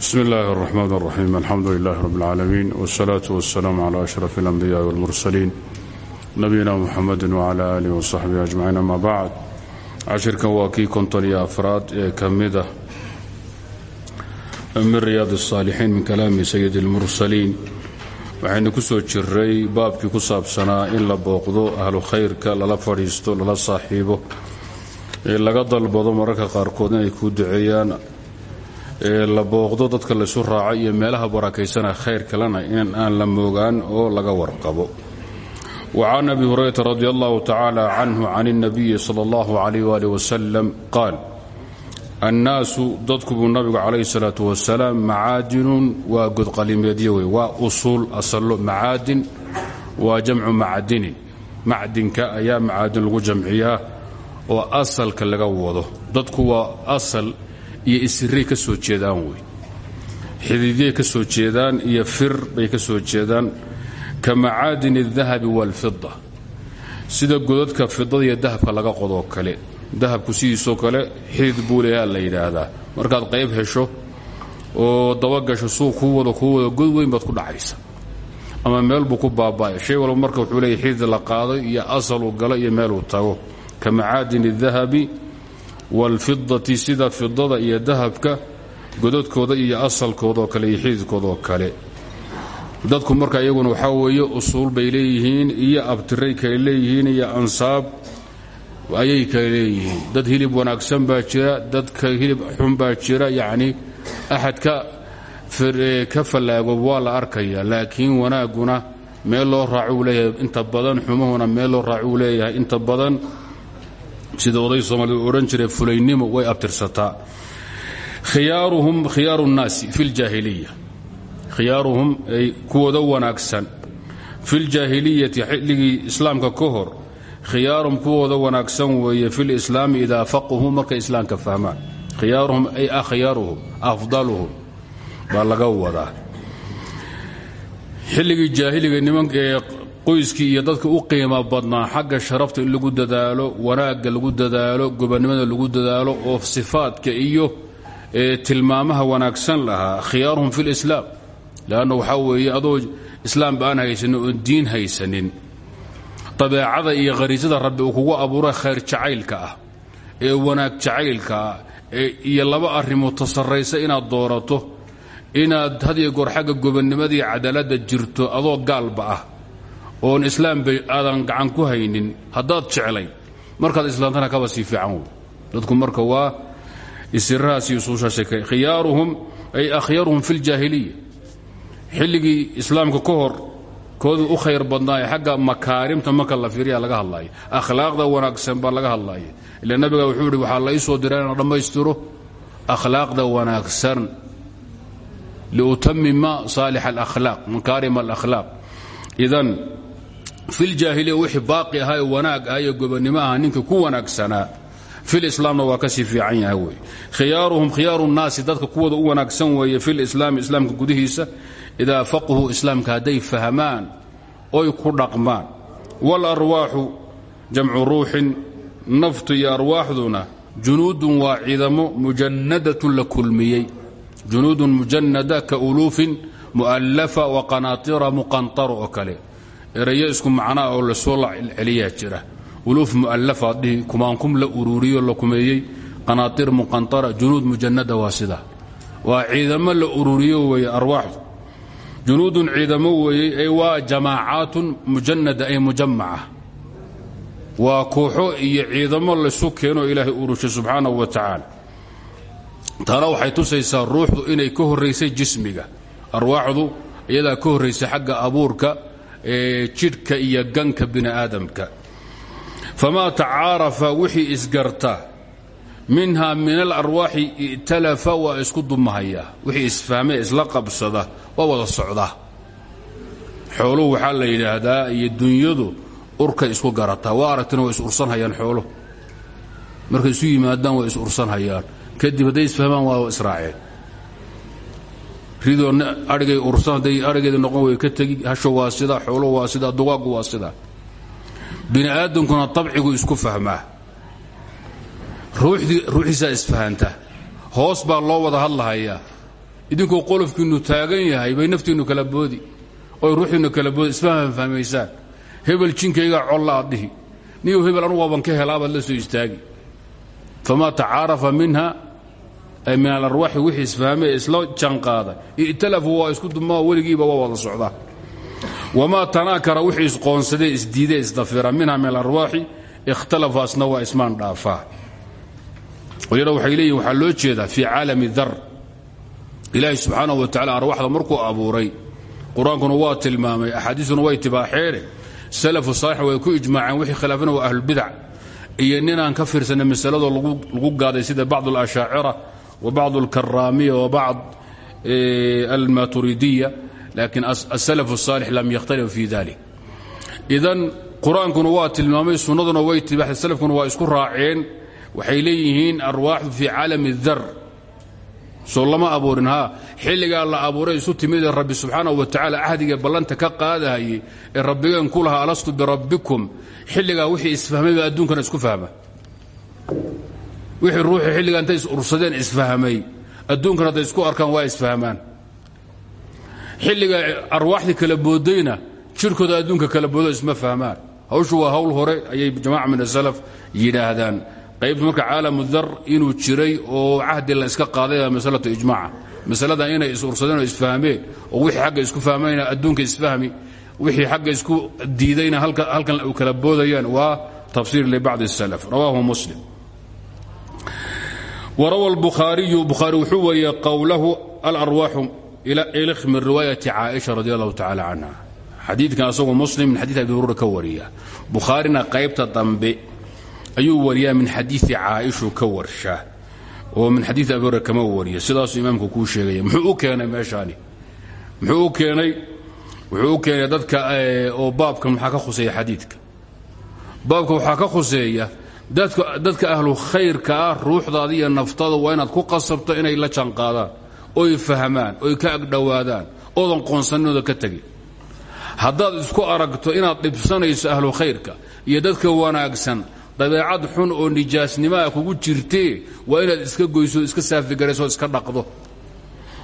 bsmi اllahi الرحmn الرaxيim alxamdu lilah rb اlcaalamiin wالsalaaةu waالsalaam clى أشhraf الأnbiyaءi wاlmursaliin nabiyina mxamedi wclى alih وصaxbihi ajmaciin ama bacd cashirkan waa kii konton iyo afraad ee ka mida min riyaad الصaalixiin min kalaami sayid اlmursaliin waxaynu ku soo jiray baabkii ku saabsanaa in la booqdo ahlu khayrka lala fadhiisto lala saaxiibo ee laga dalbado mararka qaarkood inay kuu duceeyaan ee la booqdo dadka laysu raaco iyo meelaha barakaysana khayr kalena in aan la moogaan oo laga warqabo. Wa can abi hurayrata radi allahu tacaala canhu can اnabiyi sala اllahu alayh wali wasalam qaal annaasu dadku buu nabigu calayhi salaatu wasalaam macaadinun waa godqalimeedyo wey waa usuul asallo macaadin waa jamcu macdinin macdinka ayaa macaadin lagu jamciyaa oo asalka laga wado. Dadku waa asal iyo isiray ka soo jeedaan wey xidiidyay ka soo jeedaan iyo fir bay ka soo jeedaan ka macaadin الdahabi wاlfida sida godadka fidada iyo dahabka laga qodoo kale dahabku sidiisoo kale xidid buu leeyaa la yidhaahdaa markaad qayb hesho oo dabagasho suuq kuu wado kuu wado god weyn baad ku dhacaysa ama meel buu ku baaba'ay shay walba marka wuxuu leeya xidid la qaaday iyo asaluu galo iyo meeluu tago ka macaadin الdahabi wاlfidati sida fidada iyo dahabka godadkooda iyo asalkoodoo kale iyo xididkoodoo kale. Dadku marka iyaguna waxaa weeye usuul bay leeyihiin iyo abtiray kale leeyihiin iyo ansaab ayay kale leeyihiin. Dad hilib wanaagsan baa jira dadka hilib xun baa jira yacni axadka ka fallaago waa la arkaya laakiin wanaagguna meel loo raacuu leeyahay inta badan xumuhuna meel loo raacuu leeyahay inta badan sida oday soomaalida odhan jiray fulaynimo way abtirsataa. Khiyaaruhum khiyaaru nnaasi fi ljaahiliya khiyaaruhum ay kuwooda wanaagsan. Fi ljaahiliyati xilligii islaamka ka hor khiyaaruhum kuwooda wanaagsan weeye fi lislaami idaa faqahuu markay islaamka fahmaan. Khiyaaruhum ay akhyaaruhum afdaluhum baa laga wadaa. Xilligii jaahiliga nimanka ee qoyskii iyo dadka u qiimo badnaa xagga sharafta in lagu dadaalo wanaagga lagu dadaalo gobonnimada lagu dadaalo oo sifaadka iyo tilmaamaha wanaagsan lahaa khiyaaruhum fi lislaam leanna waxaa weeye adoo islaamba aan haysanin oon diin haysanin. Dabeecada iyo khariisada rabbi uu kugu abuura khayr jacaylka ah ee wanaag jacaylka ah iyo laba arrimood tasarraysa inaad doorato inaad had iyo goor xagga gobonnimadii cadaaladda jirto adoo gaalba ah oon islaamba aadan gacan ku haynin haddaad jeclay markaad islaamtana kaba sii fiican dadku marka waa isirahaas iyo usuushaashay khiyaaruhum ay akhyaruhum fi ljaahiliya xilligii islaamka ka hor koodu u khayr badnaa ee xagga makaarimta marka la fiiriya laga hadlaaya akhlaaqda wanaagsan baa laga hadlaaya ila nabiga wuxuu ihi la ii soo diray inaan akhlaaqda wanaagsan. Liutamima saalix alakhlaaq makaarim alakhlaaq idan filjaahiliya wixii baaqi ahaa wanaag ah ee gobonnimo ninka ku wanaagsanaa filislaamna waa ka sii fiican yahay wey. Khiyaaruhum khiyaaru nnaasi dadka kuwooda u wanaagsan weeye filislaami islaamka gudihiisa idaa faqhuu islaamka hadday fahmaan oy ku dhaqmaan. Waalarwaaxu jamcu ruuxin naftu iyo arwaaxduna junuudun waa ciidamo mujannadatun la kulmiyey. Mujanada ka uluufin mu'allafa wa qanaatira muqantaro oo kale erayo isku macnaa oo la soo celiyaa jira. Uluuf mu'allafa dhihi kumaankum la uruuriyo la kumeeyey qanaatir muqantara junuud mujanada waa sida. Waa ciidamo la ururiyo weeye arwaaxdu junuudun ciidamo weeye waa jamaacaatun mujanada ay mujamaca waa kooxo iyo ciidamo laysu keeno ilaahay urushay subxaanahu wa tacaala. Taana waxay tusaysaa ruuxdu inay ka horraysay jismiga. Arwaaxdu iyadaa ka horraysay xagga abuurka jidhka iyo ganka bini aadamka. Famaa tacaarafa wixii isgarta minha min alarwaaxi i'talafa waa isku dumahaya. Wixii isfahmee isla qabsada waa wada socdaa xooluhu waxaa la yidhaahdaa iyo dunyadu urkay isku garataa waa aragtina way is ursanhayaan xoolo. Markay isu yimaadaan way is ursanhayaan. Kadib hadday isfahmaan waa israaceen ridoo aigay ursan hadday arigeeda noqon way ka tegi hasho waa xoolo waa sida dugaaggu waa sida. Bini aadamkuna abcigu isku fahmaa. Isfahanta hoos baa loo wada hadlahayaa. Idinkoo qolofkiinnu taagan yahay bay naftiinnu kala boodi. Oy ruuxiinnu kala boodi isfaham fahmaysaan hebel jinkaygaa colla aad dhihi. Hebel anugu waaban ka helaabaad la soo istaagi. Famaa tacaarafa minha min alarwaaxi wixii isfahmee isla janqaada i'talafuu waa isku dumaa weligiiba waa wada socdaa wamaa tanaakara wixii isqoonsadee isdiidee isdafira. Minha min alarwaaxi ikhtalafu asna waa ismaan dhaafaa waliana waxay leeyihiin waxaa loo jeedaa fii caalami dar. Ilaahay subxaanahu wa tacala arwaxda markuu abuuray qur'aankuna waa tilmaamay axaadiisuna way tibaaxeene salafu saalix way ku ijmaaceen wixii khilaafina waa ahlulbidac iyo ninaan ka fiirsanay masaladoo lagu gaaday sida bacd alashaacira wa bacd alkaraamiya wa bacd almaturidiya laakiin asalaf الsaalix lam yakhtalifu fi dalik idan qur'aankuna waa tilmaamay sunnaduna way tibaaxday salafkuna waa isku raaceen waxay leeyihiin arwaaxdu fii caalami dar soo lama abuurin haa xilligaa la abuuray isu timidee rabbi subxaanahu wa tacaala cahdiga ballanta ka qaadahayey ee rabbigeen ku lahaa alastu birabbikum xilligaa wixii isfahmay baa adduunkana isku fahma wixii ruuxii xilligaa intay is ursadeen isfahmay. Adduunkana hadday isku arkaan waa isfahmaan. Xilliga arwaaxdii kala boodayna jirkooda adduunka kala boodo isma fahmaan. Hawshu waa hawl hore ayay jamaaca min asalaf yidhaahdaan. Qaybta marka caalamu dar inuu jiray oo cahdi la iska qaaday masalatu ijmaaca masalada inay is-ursadeen oo isfahmeen oo wixii xagga isku fahmayna adduunka isfahmi wixii xagga isku diidayna halkan u kala boodayaan waa tafsiir libacdi الsalaf rawaahu muslim warawa الbukhaariyu bukhaari wuxuu weeye qowlahu alarwaaxu ilkh min riwaayati caaisha radi allahu tacala canha xadiidkan asagoo muslim min xadiid abi hurura ka wariya. Bukhaarina qaybta dambe ayuu wariyaa min xadiii caaishu ka warshaa oo min xadii abi hurera kama wariya. Sidaasuu imaamku kuu sheegaya. Muxuu u keenay meeshaani? Muxuu u keenay? Wuxuu u keenay dadka oo baabkan maxaa ka khuseeya xadiidka. Baabka waxaa ka khuseeya dadka ahlu khayrka ah ruuxdaada iyo naftada waa inaad ku qasabto inay la janqaadaan oy fahmaan oy ka agdhowaadaan oodan qoonsaninooda ka tegin haddaad isku aragto inaad dhibsanayso ahlu khayrka iyo dadka wanaagsan dabeecad xun oo nijaasnimaa kugu jirtee waa inaad iska goyso iska saafigarayso iska dhaqdo.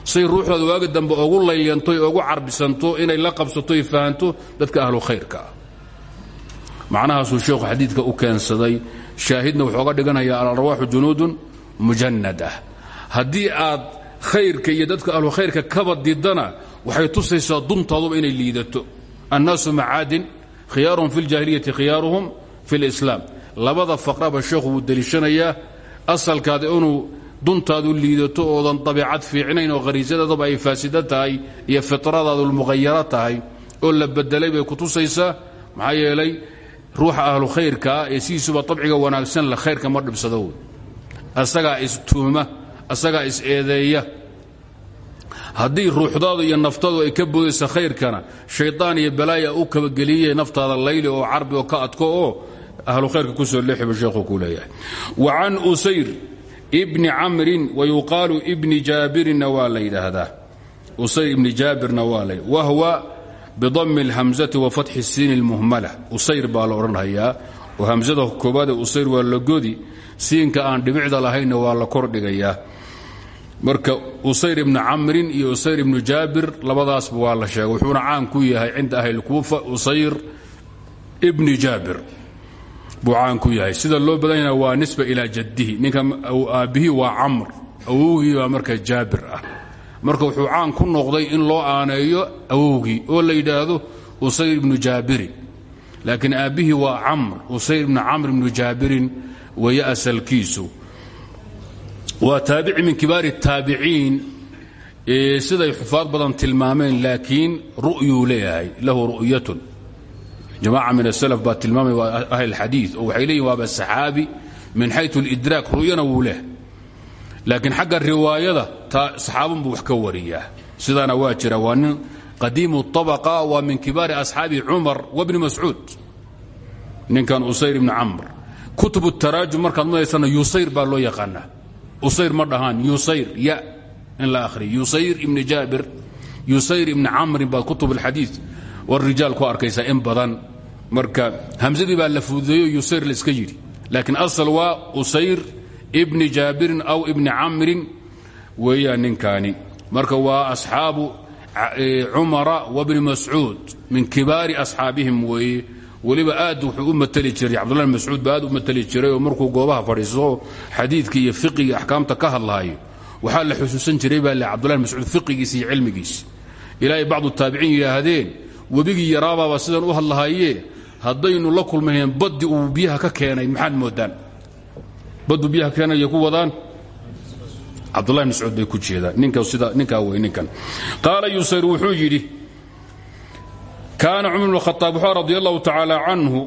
Say ruuxdaada waagi dambe ogu laylantoy ogu carbisanto inay la qabsatoy fahanto dadka ahlu khayrka ah. Macnahaasuu sheekhu u keensaday shaahidna wuxuu oga dhiganayaa alarwaaxu junuudun mujannadah haddii aad khayrka iyo dadka ahlu khayrka kaba didana waxay tusaysaa duntaaduba inay liidato. Annaasu macaadin khiyaaruhum fi اljaahiliyati khiyaaruhum fi اlislaam labada faqraba sheekhu wuu deliishanayaa asalkaada inuu duntaadu liidato oodan dabiicad fiicnayn oo khariisadaadaba ay faasida tahay iyo fitradaadu muqayaro tahay oo la bedelay ku tusaysaa maxaa yeelay ruuxa ahlu khayrkaa ee sidiisuba abciga wanaagsan la khayrka ma dhibsado asagaa istuuma asagaa is-eedeeya haddii ruuxdaadu iyo naftadu ay ka boodaysa khayrkana shaydaan iyo balaaya u kabageliye naftaada layli oo carbi oo ka adko oo ahlu khayrka ku soo leexibu sheekhu ku leeyahay. Wa can usayr ibni camrin wa yuqaalu ibni jaabirinna waa la yidhaahdaa. Usayr ibni jaabirna waa la wahwa bidami اlhamzati wa fatxi siin اlmuhmala usayr baa la odhanhayaa oo hamsada koobaade usayr waa la godi siinka aan dhibicda lahaynna waa la kordhigayaa marka usayr ibnu camrin iyo usayr ibnu jaabir labadaasba waa la sheegay wuxuuna caan ku yahay cinda ahlilkuufa usayr ibni jaabir buu caan ku yahay sida loo badan yaha waa nisba ilaa jadihi ninka waa camr awowgii marka jaabir marka wuxuu caan ku noqday in loo aaneeyo awowgii oo la yidhaahdo usayr ibnu jaabirin laakiin aabbihii waa camr usayr ibnu camr ibnu jaabirin weeye asalkiisu waa taabici min kibaari taabiciin siday xufaad badan tilmaameen laakiin ru'yuu leeyahay lahu ru'yatun. Jamaca min asalaf baa tilmaamay waa ahl xadiid oo waxay leeyihiin waaba saxaabi min xayu lidraak ru'yana wuu leehay laakiin xagga riwaayada saxaabun buu wax ka wariyaa. Sidaana waa jira waa nin qadiimu طabaqa waa min kibaari asxaabi cumar wabni mascuud. Ninkan usayr ibni camr. Kutub taraajum markaad madaysana yusayr baa loo yaqaanaa. Usayr ma dhahaan yusayr ya in la ahriyo yusayr ibni jaabir yusayr ibni camrin baad kutub alxadiid warijaal ku arkaysaa in badan. Marka hamsadii baa la fududeeyo yusayr laiska yidhi. Laakiin asal waa usayr ibni jaabirin aw ibni camrin weeyaan ninkaani. Marka waa asxaabu cumara wabni mascuud min kibaari asxaabihim weeye weliba aad wuxuu u jiray cabdullahi mascuud ba aad jiray markuu goobaha fadhiiso xadiidka iyo fiqiga axkaamta ka hadlaayo waxaa la xusuusan jiray baa le cabdullahi mascuud fiqigiisa iyo cilmigiisa ilaahay bacdu taabiciin yidhaahdeen webigii yaraabaaba sidan u hadlahaye haddaynu la kulmayn baddi uu biyaha ka keenay maxaad moodaan baddu biyaha keenaya ku wadaan. Cabdullahi mascuud bay ku jeedaan ninkaa wey ninkan. Qaala yusayr wuxuu yidhi kaana cumar bn khaaab wuxuu radi allahu tacaala canhu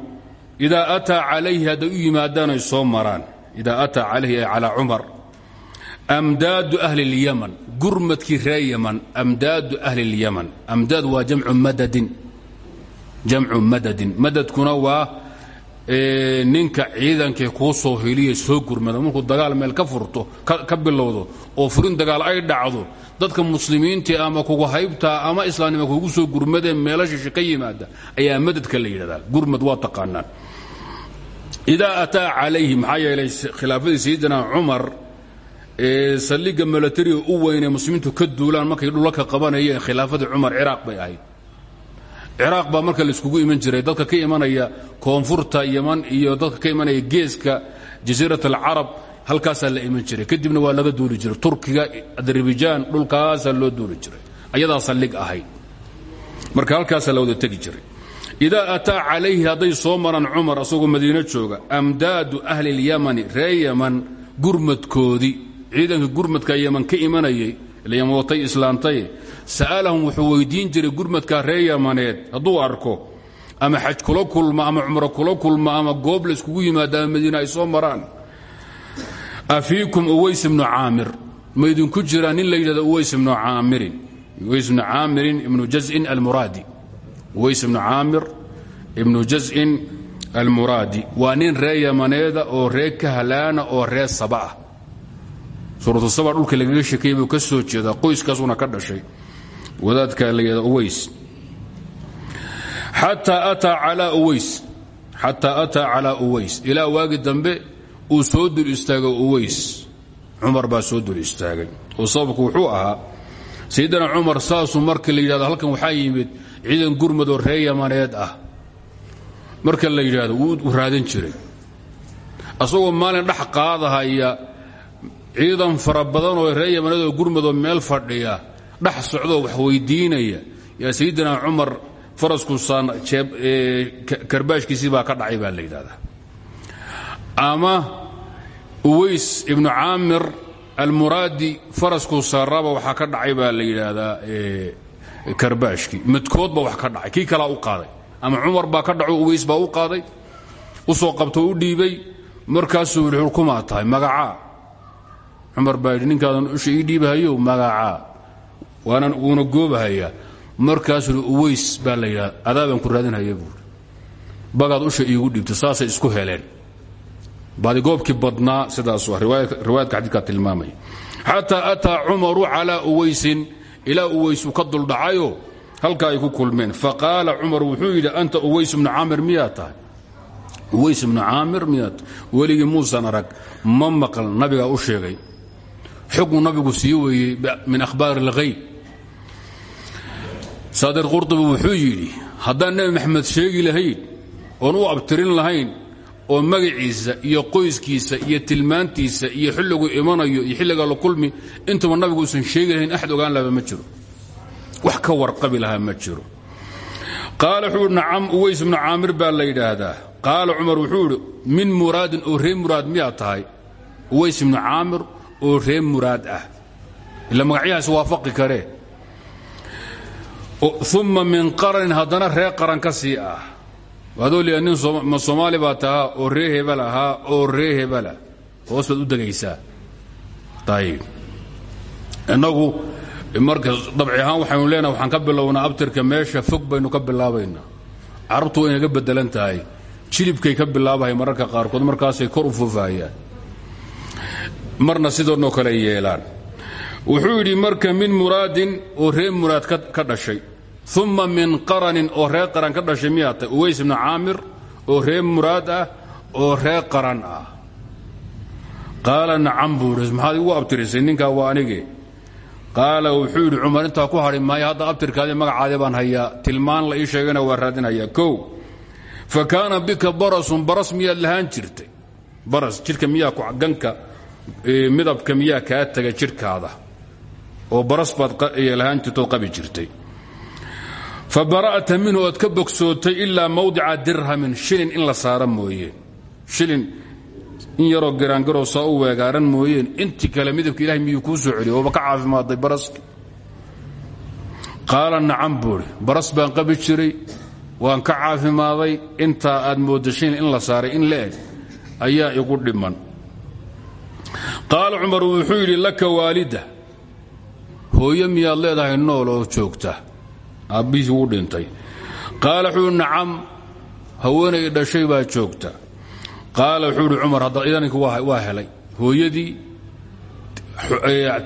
idaa ataa calayhi hadday u yimaadaan ay soo maraan. Idaa ataa calayhi ay calaa cumar. Amdaadu ahli اlyaman gurmadkii ree yaman amdaadu ahli اlyaman amdaad waa jamcu madadin. Jamcu ninka ciidankii kuu soo heliya soo gurmada markuu dagaal meel ka furto ka bilowdo oo furin dagaal ay dhacdo dadka muslimiintii ama kugu haybtaa ama islaamnima kugu soo gurmadee meelo shishe ka yimaada ayaa madadka la yidhahdaa. Gurmad waa taqaanaan. Idaa ataa calayhi maxaa yeelay khilaafadii sayidina cumar ee saldhigga milatariga u weynee muslimiintu ka duulaan markay dhulaka qabanayeen khilaafadii cumar ciraaq bay ahayd ciraaq baa marka laiskugu iman jiray. Dadka ka imanaya koonfurta yaman iyo dadka ka imanaya geeska jasiirat alcarab halkaasaa la iman jiray. Kadibna waa laga duuli jiray. Turkiga adarabijaan dhulkaasaa loo duuli jiray. Ayadaa saldhig ahayd marka halkaasaa la wada tegi jiray. Idaa ataa calayhi hadday soo maraan cumar asagoo madiino jooga amdaadu ahli اlyamani ree yaman gurmadkoodii. Ciidanka gurmadka yaman ka imanayay watay islaantay sa'alahum wuxuu weydiin jiray gurmadka ree yamaneed hadduu arko ama xaj kula kulma ama cumro kula kulma ama goob la iskugu yimaada ama ay soo maraan afiikum uways ibnu caamir ma idinku jiraa nin la yidhahdo uways ibnu caamirin uways ibnu caamirin ibnu jazin almuraadi uways ibnu caamir ibnu jazin almuraadi waa nin ree yamaneeda oo ree kahlaana oo ree saba ah suuratu saba dhulka lagaga ka soo jeedaa qoyskaasuna ka dhashay wadaadka la yidhahda uways. Xataa ataa calaa uways. Xataa ataa calaa uways. Ilaa waagi dambe uu soo dul istaagay uways. Cumar baa soo dul istaagay. Oo sababku wuxuu ahaa sayidina cumar saasuu marka la yidhahdo halkan waxaa yimid ciidan gurmad oo ree yamaneed ah. Marka la yidhaahdo wuu raadan jiray. Asagoo maalin dhex qaadahaya ciidan fara badan oo ree yamaneedoo gurmadoo meel fadhiya dhex socdoo wax weydiinaya. Yaa sayidina cumar farasku karbaashkiisii baa ka dhacay baa la yidhahdaa ama uways ibnu caamir almuraadi farasku saaraaba waxaa ka dhacay baa la yidhaahdaa karbaashkii midkoodba wax ka dhacay kii kalaa u qaaday. Ama cumar baa ka dhaco uways baa u qaaday. U soo qabto u dhiibay. Markaasuu yidhi xulkumaa tahay magacaa. Cumar baa ninkaadan usha ii dhiibahayo magacaa waana wuuna goobahayaa markaasuu yidhi uways baa la yidhahda adaabaan ku raadinhaya buuri bagaad usha iigu dhiibto saasay isku heleen. Baadigoobkii badnaa sidaasu ah riwaayadka xadiidkaa tilmaamaya. Xataa ataa cumaru calaa uwaysin ilaa uways uu ka duldhacayo halka ay ku kulmeen. Faqaala cumar wuxuu yidhi anta uways ibnu caamir miyaa tahay? Uways ibnu caamir miyaa tahay. Weligii muusan arag ma maqal nabigaa u sheegay. Xukmu nabigu sii weeyey min akhbaari اlghayb saadir qurطubi wuxuu yidhi haddaan nebi maxamed sheegi lahayn oon u abtirin lahayn oo magaciisa iyo qoyskiisa iyo tilmaantiisa iyo xilligu imanayo iyo xilliga la kulmi intuba nabigu usan sheegi lahayn axad ogaan lahaba ma jiro. Wax ka warqabi lahaa ma jiro. Qaala wuxuu nacam uways ibnu caamir baa la yidhaahdaa. Qaala cumar wuxuu idhi min muraadin oo ree muraad miyaa tahay? Uways ibnu caamir oo ree muraad ah. Ila magacyahaas waafaqi karee uma min qaranin haddana ree qaran ka sii ah. Adoo liya nin ma soomaali baa tahaa oo ree hebel ahaa oo ree hebela hoos baad u degaysaa. Ayib innagu marka dabci ahaan waxaynu leenaha waxaan ka bilownaa abtirka meesha fog baynu ka bilaabaynaa. Carabtu way inaga bedelan tahay. Jilibkay ka bilaabahay mararka qaarkood markaasay kor u foofahayaan marna sidoodnoo kale yeelaan. Wuxuu uma min qaranin oo ree qaran ka dhashay miyaa tahay. Uways ibnu caamir oo ree muraad ah oo ree qaran ah. Qaala nacam buu idhi maxaad igu abtirisay? Ninkaa waa anige qaala wuxuu yidhi cumar intaa ku hadhi maayo hadda abtirkaadi magacaadii baan hayaa. Tilmaan la ii sheegana waa raadinayaa kow fa kaana bika barasun baras miyaad lahaan jirtay. Baras jidhka miyaa ganka midabka miyaa kaa taga jidhkaada jirtay fa bara'ta minhu ood ka bogsootay ilaa mawdica dirhamin shilin in la saara mooyeen shilin in yaroo giraangaroo saa u weegaaran mooyeen intii kale midabka ilahay miyuu kuu soo celiyo ooba ka caafimaaday baraski. Qaala nacam buuri baras baan qabi jiray. Waan ka caafimaaday. Intaa aad moodda shilin in la saaray in la eg ayaa igu dhiman. Qaala cumar wuxuu yidhi laka waalida hooyo miyaad leedahay nool oo joogta aabbihii wuu dhintay. Qaala wuxuu nacam haweenay dhashay baa joogta. Qaala wuxuu idhi cumar hadda idaninka waa helay. Hooyadii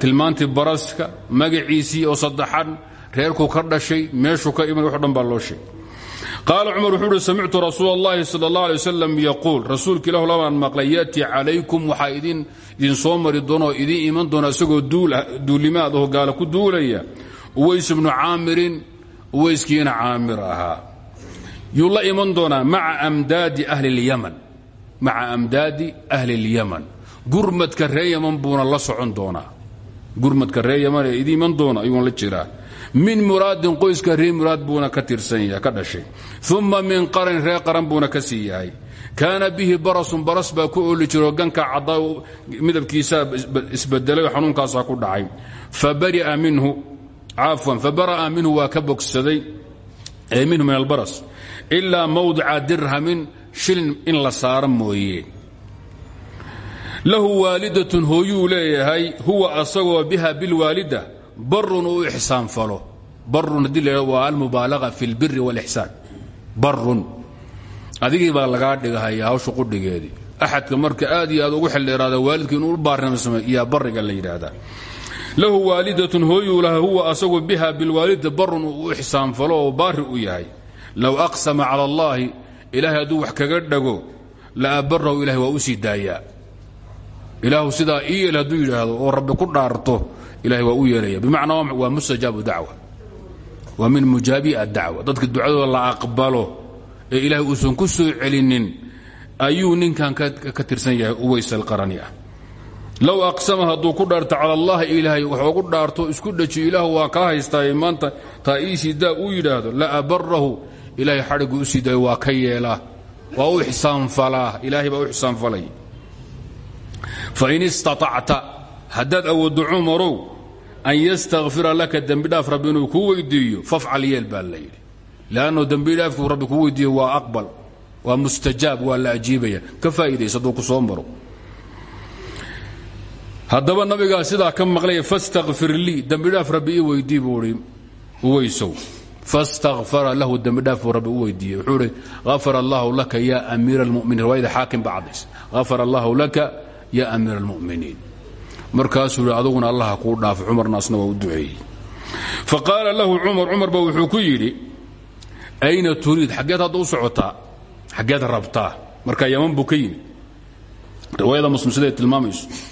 tilmaantii baraska magaciisii oo saddexan reerkuu ka dhashay meeshuu ka iman wax dhan baa loo sheegay. Qaala cumar wuxuu uhi samictu rasuul اllahi sal اllah alay wasalam yaquul rasuulka ilah labaan maqlay ya'tii calaykum waxaa iman doona isagoo duulimaad oo gaala ku duulaya uways bnu caamirin uwayskiina caamir ahaa. Yuu la iman doonaa maca amdaadi ahli اlyaman gurmadka ree yaman buuna la socon doonaa. Gurmadka ree yaman ee idin iman doona ayuuna la jiraa. Min muraadin qoyska ree muraad buuna ka tirsan yahay ka dhashay. Uma min qaran ree qaran buuna ka sii yahay. Kaana bihi barasun baras baa ku ooli jiro ganka caddaa midabkiisaa isbedelay ku dhacay. Fabaria minhu cafwan fabara'a minhu waa ka bogsaday minhu min albaras ilaa mawdica dirhamin shilin in la saara mooye. Lahu waalidatun hooyuu leeyahay huwa asagoo biha bilwaalida barun uu ixsaan falo. Barun haddii la waa almubaalaga fi اlbiri wاlixsaan barun adigii baa lagaa dhigahaya hawsha qudhigeedii. Axadka marka aad iyo aad ugu xildheeraada waalidka inuu u baarnamsamo iyaa bariga la yidhaahdaa lahu waalidatun hooyuu laha huwa asagu biha bilwaalida barun uu ixsaan falo oo baari u yahay. Low aqsama cala اllahi ilaahay hadduu wax kaga dhago la abarahu ilahay waa u sii daayaa. Ilaahu sidaa ii yeel hadduu yidhaahdo oo rabbi ku dhaarto ilahay waa u yeelaya bimacnaa waa mustajaabu dacwa. Waa min mujaabi adacwa dadka ducadooda la aqbalo ee ilaahay uusan ku soo celinin ayuu ninkan ka tirsan yahay ah low aqsama hadduu ku dhaarto cala allahi ilaahay wax ugu dhaarto isku dhajiyo ilaahu waa kaa haystaaye maanta taa iisii daa uu yidhaahdo la abarahu ilaahay xadhiggu u sii daayo waa ka yeelaa waa u ixsaanfalaa ilaahay baa u ixsaanfalay fain istaطacta haddaad awooddo cumarow an yastakfira laka dembidhaaf rabbi inuu kuu weydiiyo fafcal yeel baa la yidhi. Lannu dembidhaafkuu rabbi kuu waa aqbal waa mustajaab waa la ajiibaya. Ka faa'iidaysa hadduu soo maro haddaba nabigaa sidaa ka maqlaya fastakfir lii. Dembidhaaf rabbi ii weydii buu ihi uweysow fastakfara lahu. Dembidhaafuu rabbi u weydiiyey. Wuxuu ihi afar laka ya amiira almuminiin riwaayada xaakim ba caddays. Afar allahu laka ya amiira almuminiin markaasuu yidhi aduguna allaha kuu dhaafo cumarna asna waa u duceeyey. Fa qaala lahu cumar cumarba wuxuu ku yidhi ayna turiid? Xaggeed hadda u socotaa xaggeed marka yaman buu ka muslim siday tilmaamayso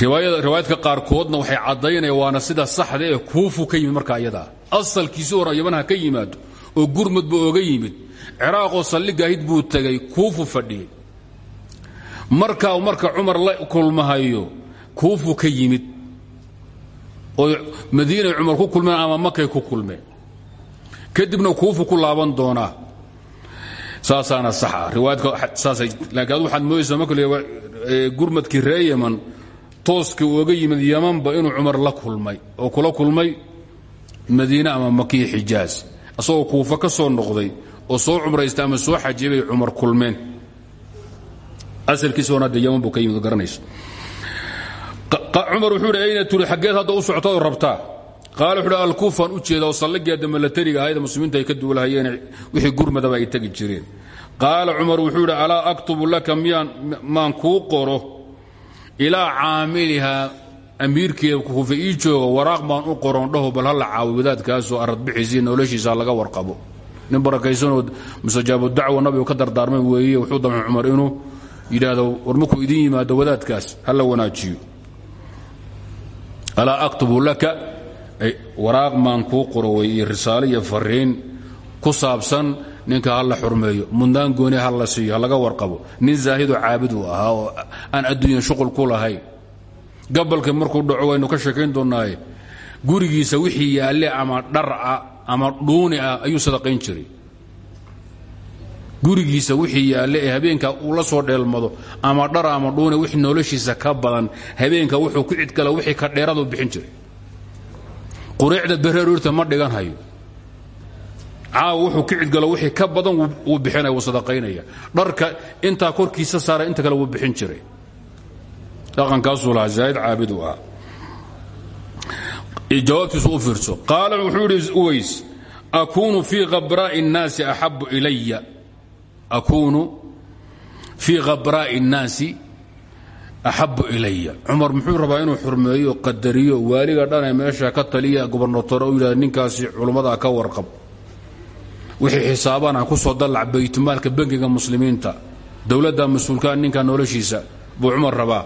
riwaayadka qaarkoodna waxay caddaynayaan waana sida saxda ee kuufu ka yimid marka ayadaa asalkiisi hore yaman ha ka yimaado oo gurmud buu oga yimid ciraaqoo saldhigaahid buu tegay kuufu fadhiyey. Markaa marka cumar la kulmahayo kuufu ka yimid. Oo madiinay cumar ku kulmeen ama makay ku kulmeen? Kadibna kuufu ku laaban doonaa saasaana saxa. Riwaayadka saasay laakiin adu waxaad moodaysaa marka la ree yaman tooska uoga yimid yamanba inuu cumar la kulmay oo kula kulmay madiine ama makiya xijaaz. Asagoo kuufa ka soo noqday oo soo cumraysta ama soo xajiyay bay cumar kulmeen. Asalkiisona de yaman buu ka yimid garanayso. Cumar wuxuu hi turi xaggeed hadda u soctaoo rabtaa? Qaala wuxu uhi alkuufaan u jeeda oo salligeeda milatariga muslimiinta ay ka duulahayeen wixii gurmadaba ay tegi jireen. Qaala cumar wuxuu idhi aktubu laka miyaan maan kuu qoro ilaa caamilihaa amiirkeeda kuufa ii jooga waraaq baan u qoron dhaho bal hala caawi wadaadkaasoo aradbixiisii noloshiisa laga warqabo. Nin barakaysanoo mustajaabu dacwa nabigu ka dardaarmay weeye wuxuu damcay cumar inuu yidhaahdo war idin yimaado wadaadkaas hala wanaajiyo. Alaa aktubu laka? Waraaq maan kuu iyo risaale iyo fariin ku saabsan ninka ha la xurmeeyo mudnaan gooni ha la siiyo ha laga warqabo. Nin zaahidoo caabid uu ahaa oo aan adduunyan shuqul ku lahayn. Gabalka markuu dhaco waynu ka sheekayn doonnaaye gurigiisa wixii yaalle ama dharah ama dhuuni ah ayuu sadaqayn jiray. Gurigiisa wixii yaalle ee habeenka uu la soo dheelmado ama dhar ama dhuuni wixii noloshiisa ka badan habeenka wuxuu ku cidgala wixii ka dheeradu bixin jiray. Qureecda bereeruurta ma dhigan caawa wuxuu ka cidgalo wixii ka badan wuu bixinaya wuu sadaqaynaya dharka intaa korkiisa saara inta kale wuu bixin jiray dhaqankaasuu lahaa zaa'id caabid uu ahaa jawaabtiisu u fiirso qaala wuxuu idhi uways akuunu fii khabraa'i الnaasi axabu ilaya akuunu fii khabraa'i الnaasi axabu ilaya cumar muxuu rabaa inuu xurmeeyo qadariyo waaliga dhane meesha ka taliya gobernatore u yidhahda ninkaasi culummada ka warqab wixii xisaabana ku soo dallac baytmaalka bangiga muslimiinta dowladda mas'uulkaa ninka noloshiisa buu cumar rabaa.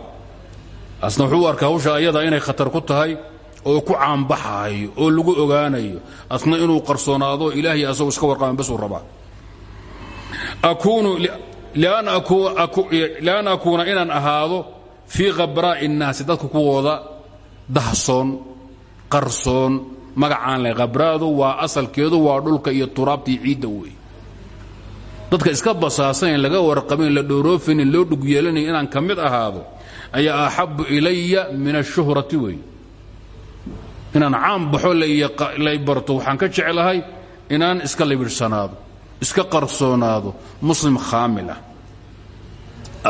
Asna wuxuu u arkaa inay khatar ku tahay oo ku caanbaxayo oo lagu ogaanayo. Asna inuu qarsoonaado ilaahay asagu iska warqaban basuu rabaa. Lian akuuna inaan ahaado fii khabraa'i innaasi dadka kuwooda dahsoon qarsoon magacaan leh khabraadu waa asalkeedu waa dhulka iyo turaabtii ciidda wey dadka iska basaasayn laga warqabin la dhooroofinin loo dhug yeelanayn inaan ka mid ahaado ayaa axabu ilaya min ashuhrati wey inaan caan baxo lay barto waxaan ka jeclahay inaan iska libidhsanaado iska qarsoonaado muslim khaamil ah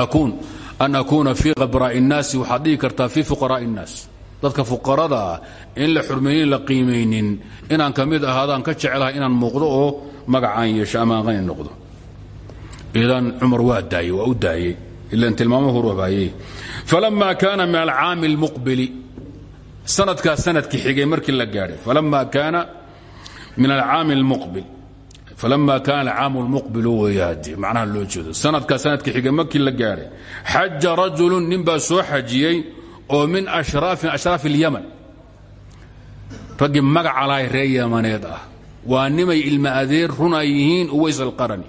akuun an akuuna fii khabraa'i الnaasi waxaad dhihi kartaa fii fuqaraa'i الnaas dadka fuqarada ah in la xurmaynin la qiimaynin inaan ka mid ahaadaan ka jeclahay inaan muuqdo oo magacaan yeesho amaanqani noqdo. Idan cumar waa daayey waa u daayey. Ilan tilmaamo hurabaaye falama kaana min alcaami اlmuqbili sanadkaa sannadkii xigay markii la gaadhay. Falama kaana min alcaami اlmuqbil falama kaana alcaamu lmuqbilu weyaade macnaha loo jeedo. Sanadkaa sannadkii xigay markii la gaadhay. Xaja rajulu nin baa soo xajiyey oo min ashraafin ashraafi اlyaman raggii magaca lahay reer yamaneed ah. Waa nimay ilma adeer run ay yihiin uways alqarani.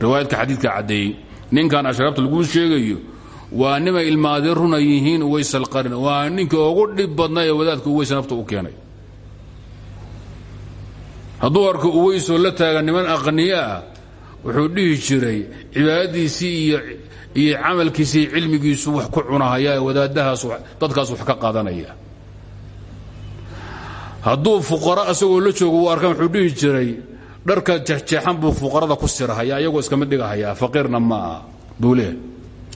Riwaayadka xadiidka caddeeyey. Ninkan ashraafta laguu sheegayo waa nimay ilma adeer run ay yihiin uways alqarani. Waa ninkii ugu dhib badnaa ee wadaadka uways nafta u keenay. Hadduu arko uwaysoo la taagan niman aqniyo ah wuxuu dhihi jiray cibaadadiisii iyo iyo camalkiisii cilmigiisu wax ku cunahaya ee wadaadahaas dadkaas wax ka qaadanaya. Hadduu fuqara isagoo la joogo u arkaan wuxuu dhihi jiray dharka jeexjeexan buu fuqarada ku sirahaya ayagoo iska mid dhigahaya faqiirna ma aha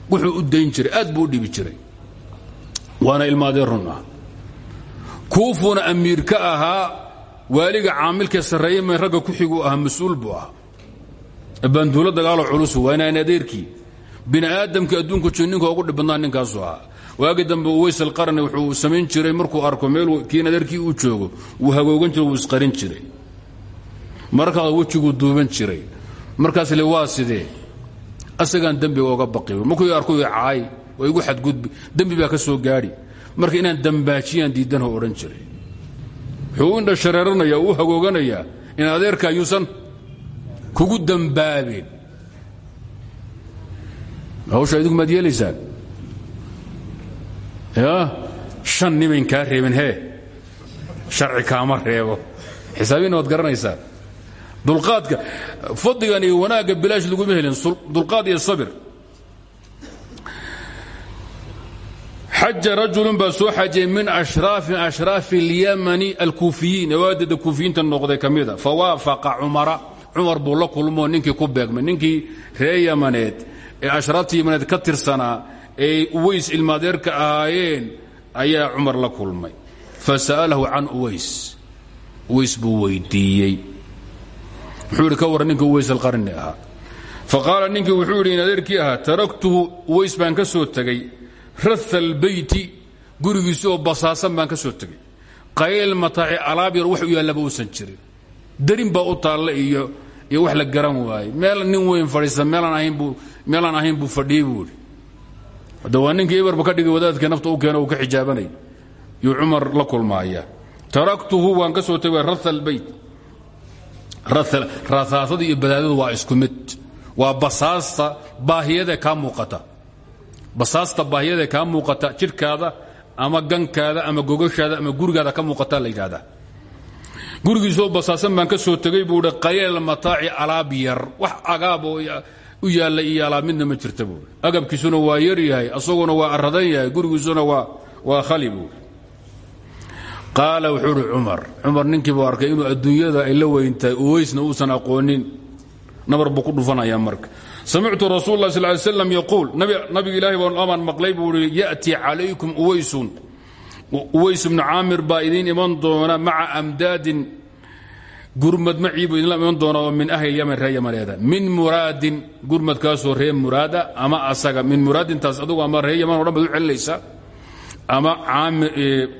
wuxuu u dayn jiray aad buu dhibi jiray. Waana ilmaadee run ah kuufuuna amiir ka ahaa waaliga caamilka sarreeye may ragga ku xigu ahaa mas'uul buu ahaa. Banduulo dagaalo culusu waa inaan bini aadamkii adduunku jiro ninka ugu dhib badnaa ninkaasu ahaa waagi dambe uways alqarni wuxuu samayn jiray markuu arko meel kiin adeerkii uu joogo wuu hagoogan jiray wuu isqarin jiray. Markaa wejiguu duuban jiray markaas le waa asagaan dembiga oga baqi markuu arku caay oo igu xadgudbi dembi baa ka soo gaadhi marka inaan dambaajiyaan diidanho odhan jiray. Wuxuu u indha shareeranaya u hagooganayaa in adeerka ayuusan kugu dambaabeen hawsha idinku maad yeelaysaan ya? Shan nimayn kaa reebin hee sharci kaama reebo. Xisaabiina waad garanaysaan. Dulqaadka fadligan iyo wanaagga bilaash laguma helin dulqaad iyo sabir. Xaja rajulun baa soo xajiyay min ashraafin ashraafi اlyamani alkuufiyiin. Ewaadada kuufiyiinta noqday ka mida fawaafaqa cumara. Cumar buu la kulmoo ninkii ku beegmay. Ninkii reer yamaneed ee ashraaftii yamaneed ka tirsanaa ee uways ilmaadeerka ahaayeen ayaa cumar la kulmay. Fasa'alahu can uways. Uways buu weydiiyey. Wuxuu yidhi ka warran ninka uways alqarni ahaa. Faqaala ninkii wuxuu yidhi in adeerkii ahaa taraktuhu uways baan ka soo tegey. Ratha albeyti gurigiisi oo basaasan baan ka soo tegey. Qayl mataaci alaab yar wax u yaallaba uusan jirin. Darin baa u taalla iyo iyo wax la garan waaye. Meel nin weyn fadhiista meelaan ahayn buu meelaan ahayn buu fadhiyey buu idhi hadda waa ninkii ka dhigay wadaadka nafta u keeno uu ka xijaabanay yuu cumar la kulmaaya taraktuhu waan ka soo tegay raa albayt raasaasada iyo badaadadu waa isku mid. Waa basaasta baahiyadee kaa muuqata. Basaasta baahiyadee kaa muuqata jidhkaada ama gankaada ama gogashaada ama gurigaada ka muuqata la yidhahdaa gurigiisoo basaasan baan ka soo tegay buu hi mataaci alaab yar. Wax agaab u yaalla iyo alaab midna ma jirta buui agabkiisuna waa yar yahay asaguna waa aradan yahay gurigiisuna waa khali buui qaala wuxuu uhi cumar cumar ninkiibuu arkay inuu adduunyada ay la weyntahay uweysna uusan aqoonin. Nabar buu ku dhufanayaa marka. Samictu rasuul lah sal ly slam yaquul nabiga ilaahi baan amaan maqlay buu ihi ya'tii calaykum uweysun uweys ibnu caamir baa idiin iman doona maca amdaadin gurmad macii buu idinla iman doona oo min ahli yaman ree yamaneeda min muraadin gurmadkaasoo ree muraada ama asaga. Min muraadintaas adugu ama ree yaman o dhan baad ama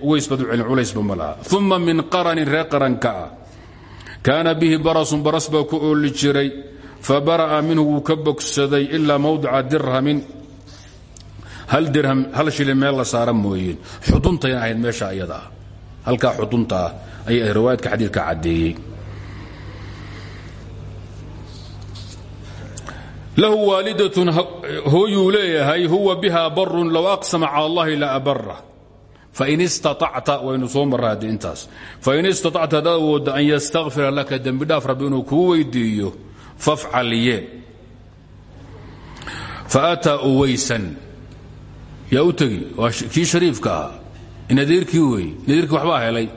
weys baad u celin culaysba ma laha min qaranin reer qaranka ah. Kaana bihi baras baa ku ooli jiray. Fabara'a minhu wuu ka bogsaday ilaa mawdica hal dirham hal shilin meel la saara mooyeen. Xuduntayna ahayd meesha iyada ah. Halkaa xudunta ah ayay riwaayadka xadiidka caddeeyey lahu waalidatun hooyuu leeyahay huwa biha barun low aqsama cala allahi la abara fain istaacta waynu soo marra haddii intaas fain istaacta haddaad awoodda an yastakfira laka dembidhaaf rabbi inuu kuu weydiiyo fafcal yeel faataa uwaysan yaa u tegi waa kii shariifka ah. Inadeerkii wey inadeerkii waxbaa helay.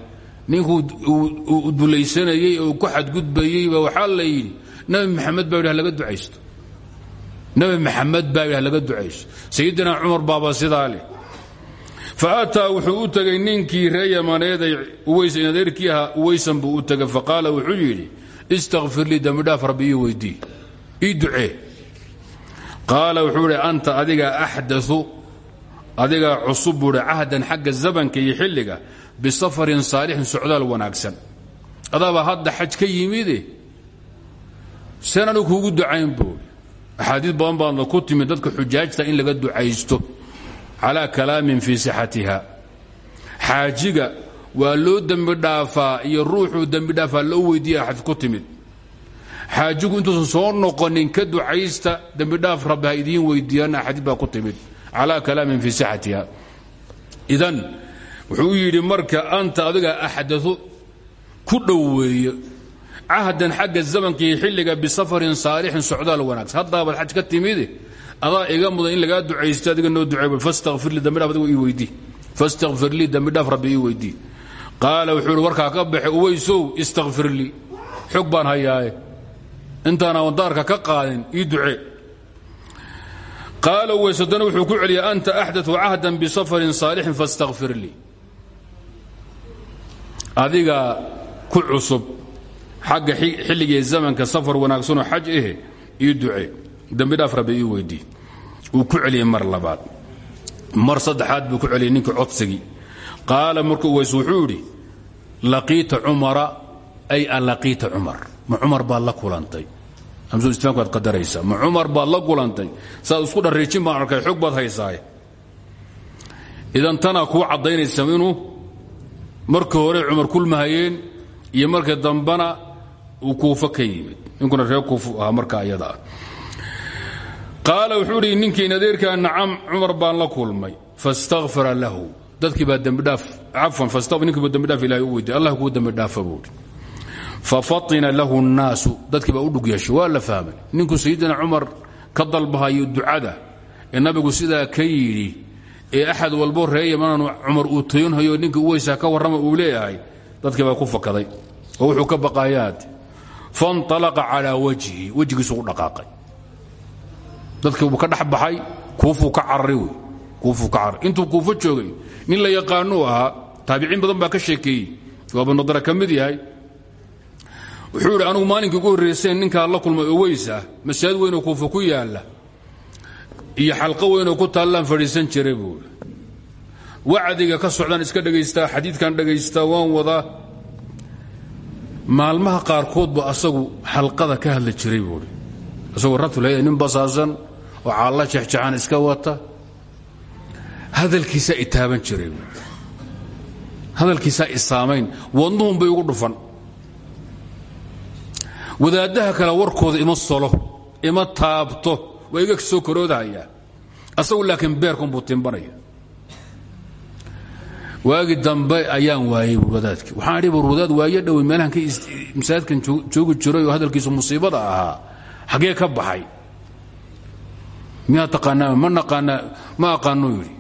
Ninkuu uu dulaysanayey oo ku xadgudbayey ba waxaa la yidhi nabi maxamed baa laga ducaysto nabi maxamed baa yidhah laga ducaysto sayidina cumar baaba sidaa leh. Wuxuu u tegay ninkii ree yamaneeday uways inadeerkii ahaa uwaysan buu u tegay faqaala wuxuu yidhi istakfir lii dembidhaaf rabbi ii weydii ii wuxuu idhi anta adigaa axdau adigaa cusub buuhi cahdan xagga zamanka iyo xilliga bisafarin saalixin socdaal wanaagsan. Adaaba hadda xaj ka yimide seen anigu kuugu ducayn axaadiid badan baadna ku timid dadka xujaajta in laga ducaysto calaa kalaamin fii sixatiha. Xaajiga waa loo dembi dhaafaa iyo ruuxuu dembi dhaafaa loo weydiiya xad ku timid. Xaajigu intuusan soo noqonin ka ducaysta dembidhaaf rabbi ha idiin weydiiyaan axaadiid baa ku timid. Calaa kalaamin fii sixatiha. Idan wuxuu yidhi marka anta adiga axdau ku dhoweeyo cahdan xagga zamanka iyo xilliga bisafarin saalixin socdaal wanaagsan. Haddaabaad xaj ka timide adaa iga mudan in lagaa ducaysto adiga noo ducey fastakfir lii dambidhaaf rabbi ii weydii. Qaala wuxuu ihi warkaa ka baxe uweysow istakfir lii xog baan hayaaye. Intaana wadaarka ka qaadin ii ducee qaala uweys haddana wuxuu ku celiyay anta axdau cahdan bisafarin saalixin fastakfir lii adiga ku cusub xagga xilligii zamanka safar wanaagsanoo xaj ahe ii ducee dembidhaaf rabbi ii weydii. Wuu ku celiyey mar labaad. Mar saddexaad buu ku celiyey ninkii codsigii qaala markuu uweys wuxuu idhi laqiita ay an laqiita cumar. Ma cumar baad la kulantay. Amsuu islaamku aad qadaraysaa. Ma cumar baad la kulantay. Saad isku dharriijin baan arkay xog baad haysaaye. Idan tanaa kuu caddaynaysa inuu marka hore cumar kulmahayeen iyo marka dambana uu kuufo ka yimid. Ninkuna reer kuufu ahaa marka ayada. Ah qaala wuxuu idhi ninkiin adeerkaa nacam baan la kulmay. Fastakfara lahu. Dadkii baa dembidhaaf cafwan ninkii baa dembidhaaf ilahay u weydiy allah kuu dembidhaafa buuhi fafatina lahu nnaasu dadkii baa u dhug waa la fahmay. Ninkuu sayidina cumar ka dalbahayo ducada ee nabigu ka yidhi ee axad walbo ree yamanan cumar uu toyonhayo ninka uweysaa ka warrama uu leeyahay dadkii baa ku fakaday. Oo wuxuu ka baqayaad fanalaqa calaa wajhi wejigiisu u dhaqaaqay. dadkii buu ka dhex baxay kuufuu ka carari wey kuufuu ka carari intuu kuufo joogay nin la yaqaanuu ahaa taabiciin badan baa ka sheekeeyey. Waa banadara ka mid yahay. Wuxuu idhi anugu maalinkii ugu horrayseen ninkaa la kulmay oo weys ah masaajid weynoo kuufa ku yaalla iyo xalqo weynoo ku taallaan fadhiisan jiray buu wacdiga ka socdaan iska dhagaystaa xadiidkan dhagaystaa waan wadaa maalmaha qaarkoodba asagu xalqada ka hadli jiray buuhi isagoo ratulhaya nin basaasan oo caalla jexjaxan iska wata. Hadalkiisaa itaaban jiray buui hadalkiisaa isaamayn wadnuhunbay ugu dhufan. Wadaaddaha kale warkooda ima solo ima taabto waa iga soo koroodahayaa. Asagu laakiin beerkunbuu timbanaya waagi dambe ayaan waayey wadaadkii. Waxaan idhi wadaad waayo dhowey meelahan ka masaajidkan joogi jiray oo hadalkiisu musiibada ahaa xaggee ka baxay. Miyaa taqaanaa ma naqaanaa ma aqaanuu yidhi.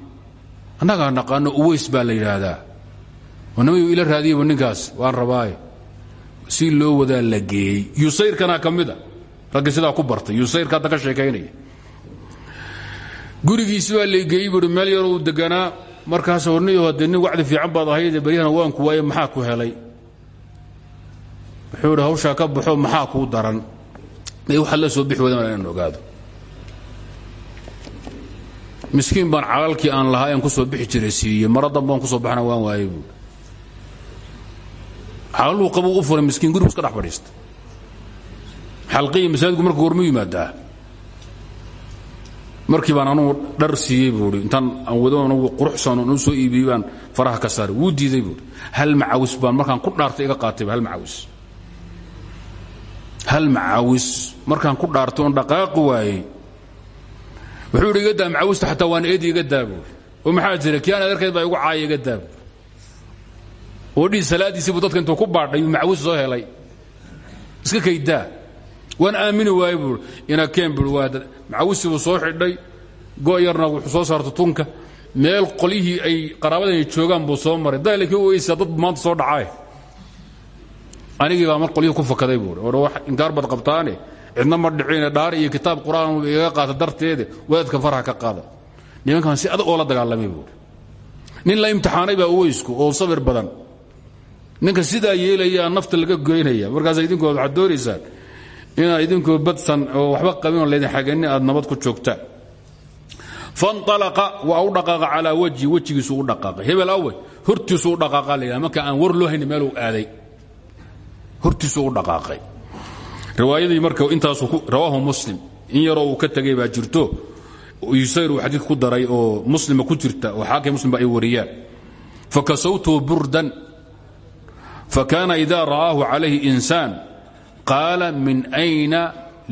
Annagaa naqaano uways baa la yidhaahdaa. Oo ila raadiyaba ninkaas waan rabaaye. Si loo wadaa la geeyey. Yusayrkana ka mida ku bartay. Yusayrka ka sheekaynaya. Gurigiisi baa la geeyey buui meel yaroo uu deganaa markaas horniyo haddee nin wacdi fiican baad ahaydee beryahana waan ku waaye maxaa ku helay? Wuxuu idhi hawshaa ka baxo maxaa kuu daran? Ee waxaad la soo bixi wada inaan ogaado. Miskiin baan calalkii aan lahaa aan ku soo bixi jiray siiyey. Mara dambaan ku soo baxna waan waayey buui xalaluu qabuu u furay miskiin gurigu iska dhex fadhiista xalqiyi masaajidku marka gormu yimaadaa markii baan anugu dhar siiyey buui intaan aan wado anugu quruxsan u soo iibiyey baan faraha ka saaray. Wuu diiday buui hal macawis baan markaan ku dhaartay iga qaatayba hal macawis hal macawis markaan ku dhaartay oon dhaqaaqi waayey. Wuxuu idhi iga daa macawista xataa waan eedi iga daa buui oo maxaa jira? Kii aan adeerkayd baa igu caaya iga daa buui oo dhihi salaadiisii buu dadka intuu ku baadhay uu macawis soo helay. Iska kaydaa waan aamini waaye buui ina keen buui waa macawisi buu soo xidhay go' yarna wuxuu soo saarta tunka meel qolyihii ay qaraabadan joogaan buu soo maray daalkii u weysaa dad maanta soo dhacaaye anigii baa mar qolyihii ku fakaday buui oo inkaar baad qabtaane cidna ma dhicine dhaar iyo kitaab qur'aan igaga qaata darteede wadaadka farha ka qaada. Nimankan si adag la dagaalamay buui nin la imtixaanay baa uweysku oo sabir badan. Ninka sidaa yeelaya nafta laga goynaya. Markaasa waxaad doonaysaan inaad idinkoo badsan oo waxba qabinoo laydin xaganin aad nabad ku joogtaan fanalaqa waa u dhaqaaqa calaa wajhi wejigiisu u hebel awe hortiisu u dhaqaaqa la marka aan war loo hayni meeluu aaday. Hortiisu u dhaqaaqay. Riwaayadii marka intaasu rawaahu muslim. In yaroo ka tegay baa jirto. Yusayr uu ku daray oo muslima ku jirta oo xaakim muslim ba ay wariyaan. Fakasawtuhu burdan. Fakana ida ra'aahu insaan qaala min ayna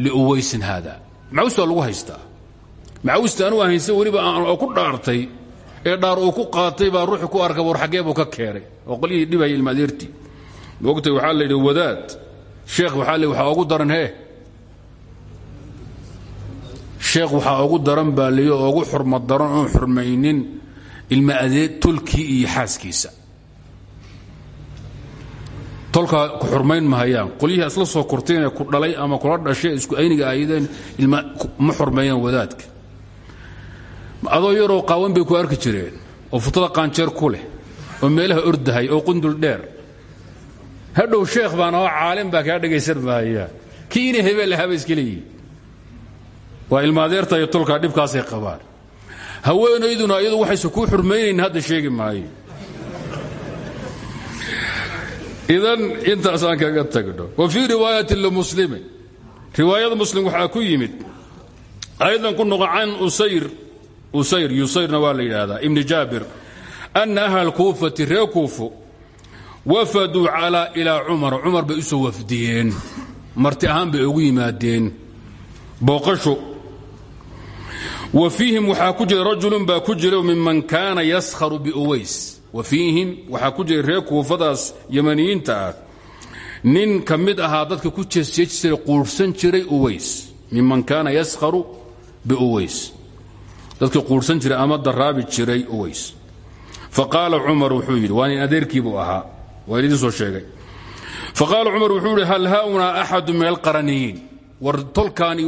liuwaysin haada? Macawista waa lagu haystaa. Macawista anuu haysta weliba oo ku dhaartay ee dhaar uu ku qaatay baa ruuxi ku arka war xaggee buu ka keenay oo qolyihii dhibaya ilmaadeertii mogtay waxaa la yidhi wadaad sheekh waxaa la waxaa ugu daran hee. Sheekh waxaa ugu daran baa ugu xurmad daran oon xurmaynin ilma tolkii iyo xaaskiisa tolkaa ku xurmayn mahayaan qolyihii isla soo korteenee ku dhalay ama kula dhashay isku ayniga aayadeen ilma ma xurmeeyaan wadaadka. Adoo yaroo qaawan bay ku arki jireen oo futada qaanjeer ku leh oo meelaha ordahay oo qundul dheer. Hadhow sheekh baan oo caalim baa kaa dhegaysan mahaya kii inay hebeel lahaaba iska leeyihiin waa ilmaadeerta iyo tolkaa dhibkaasay qabaan. Haweenayduna iyadu waxayse kuu xurmaynayn hadda sheegi maayo idan intaasaan kaga tagno wa fii riwaayati limuslimin riwaayada muslim waxaa ku yimid aydan ku noqo can usayr usayr yusayrna waa la yidhaahdaa ibni jaabir ana ahla kuufati ree kuufo wafaduu ilaa cumar. Cumar bay u soo wafdiyeen marti ahaan bay ugu yimaadeen. Booqasho wa fiihim waxaa ku jira rajulun baa ku jira miman kaana yaskharu biuways wa fiihim waxaa ku jira reer kuufadaas yamaniyiinta ah. Nin ka mid ahaa dadka ku jeesjeeji jiray quurhsan jiray uways miman kaana yaskharu biuways dadka quurhsan jiray ama daraabi jiray uways. Faqaala cumar wuxuu yidhi waa nin adeerkiibuu ahaa. Waa idiin soo sheegay. Faqaala cumar wuxuu yidhi hal haunaa axadu min alqaraniyiin? War tolkaan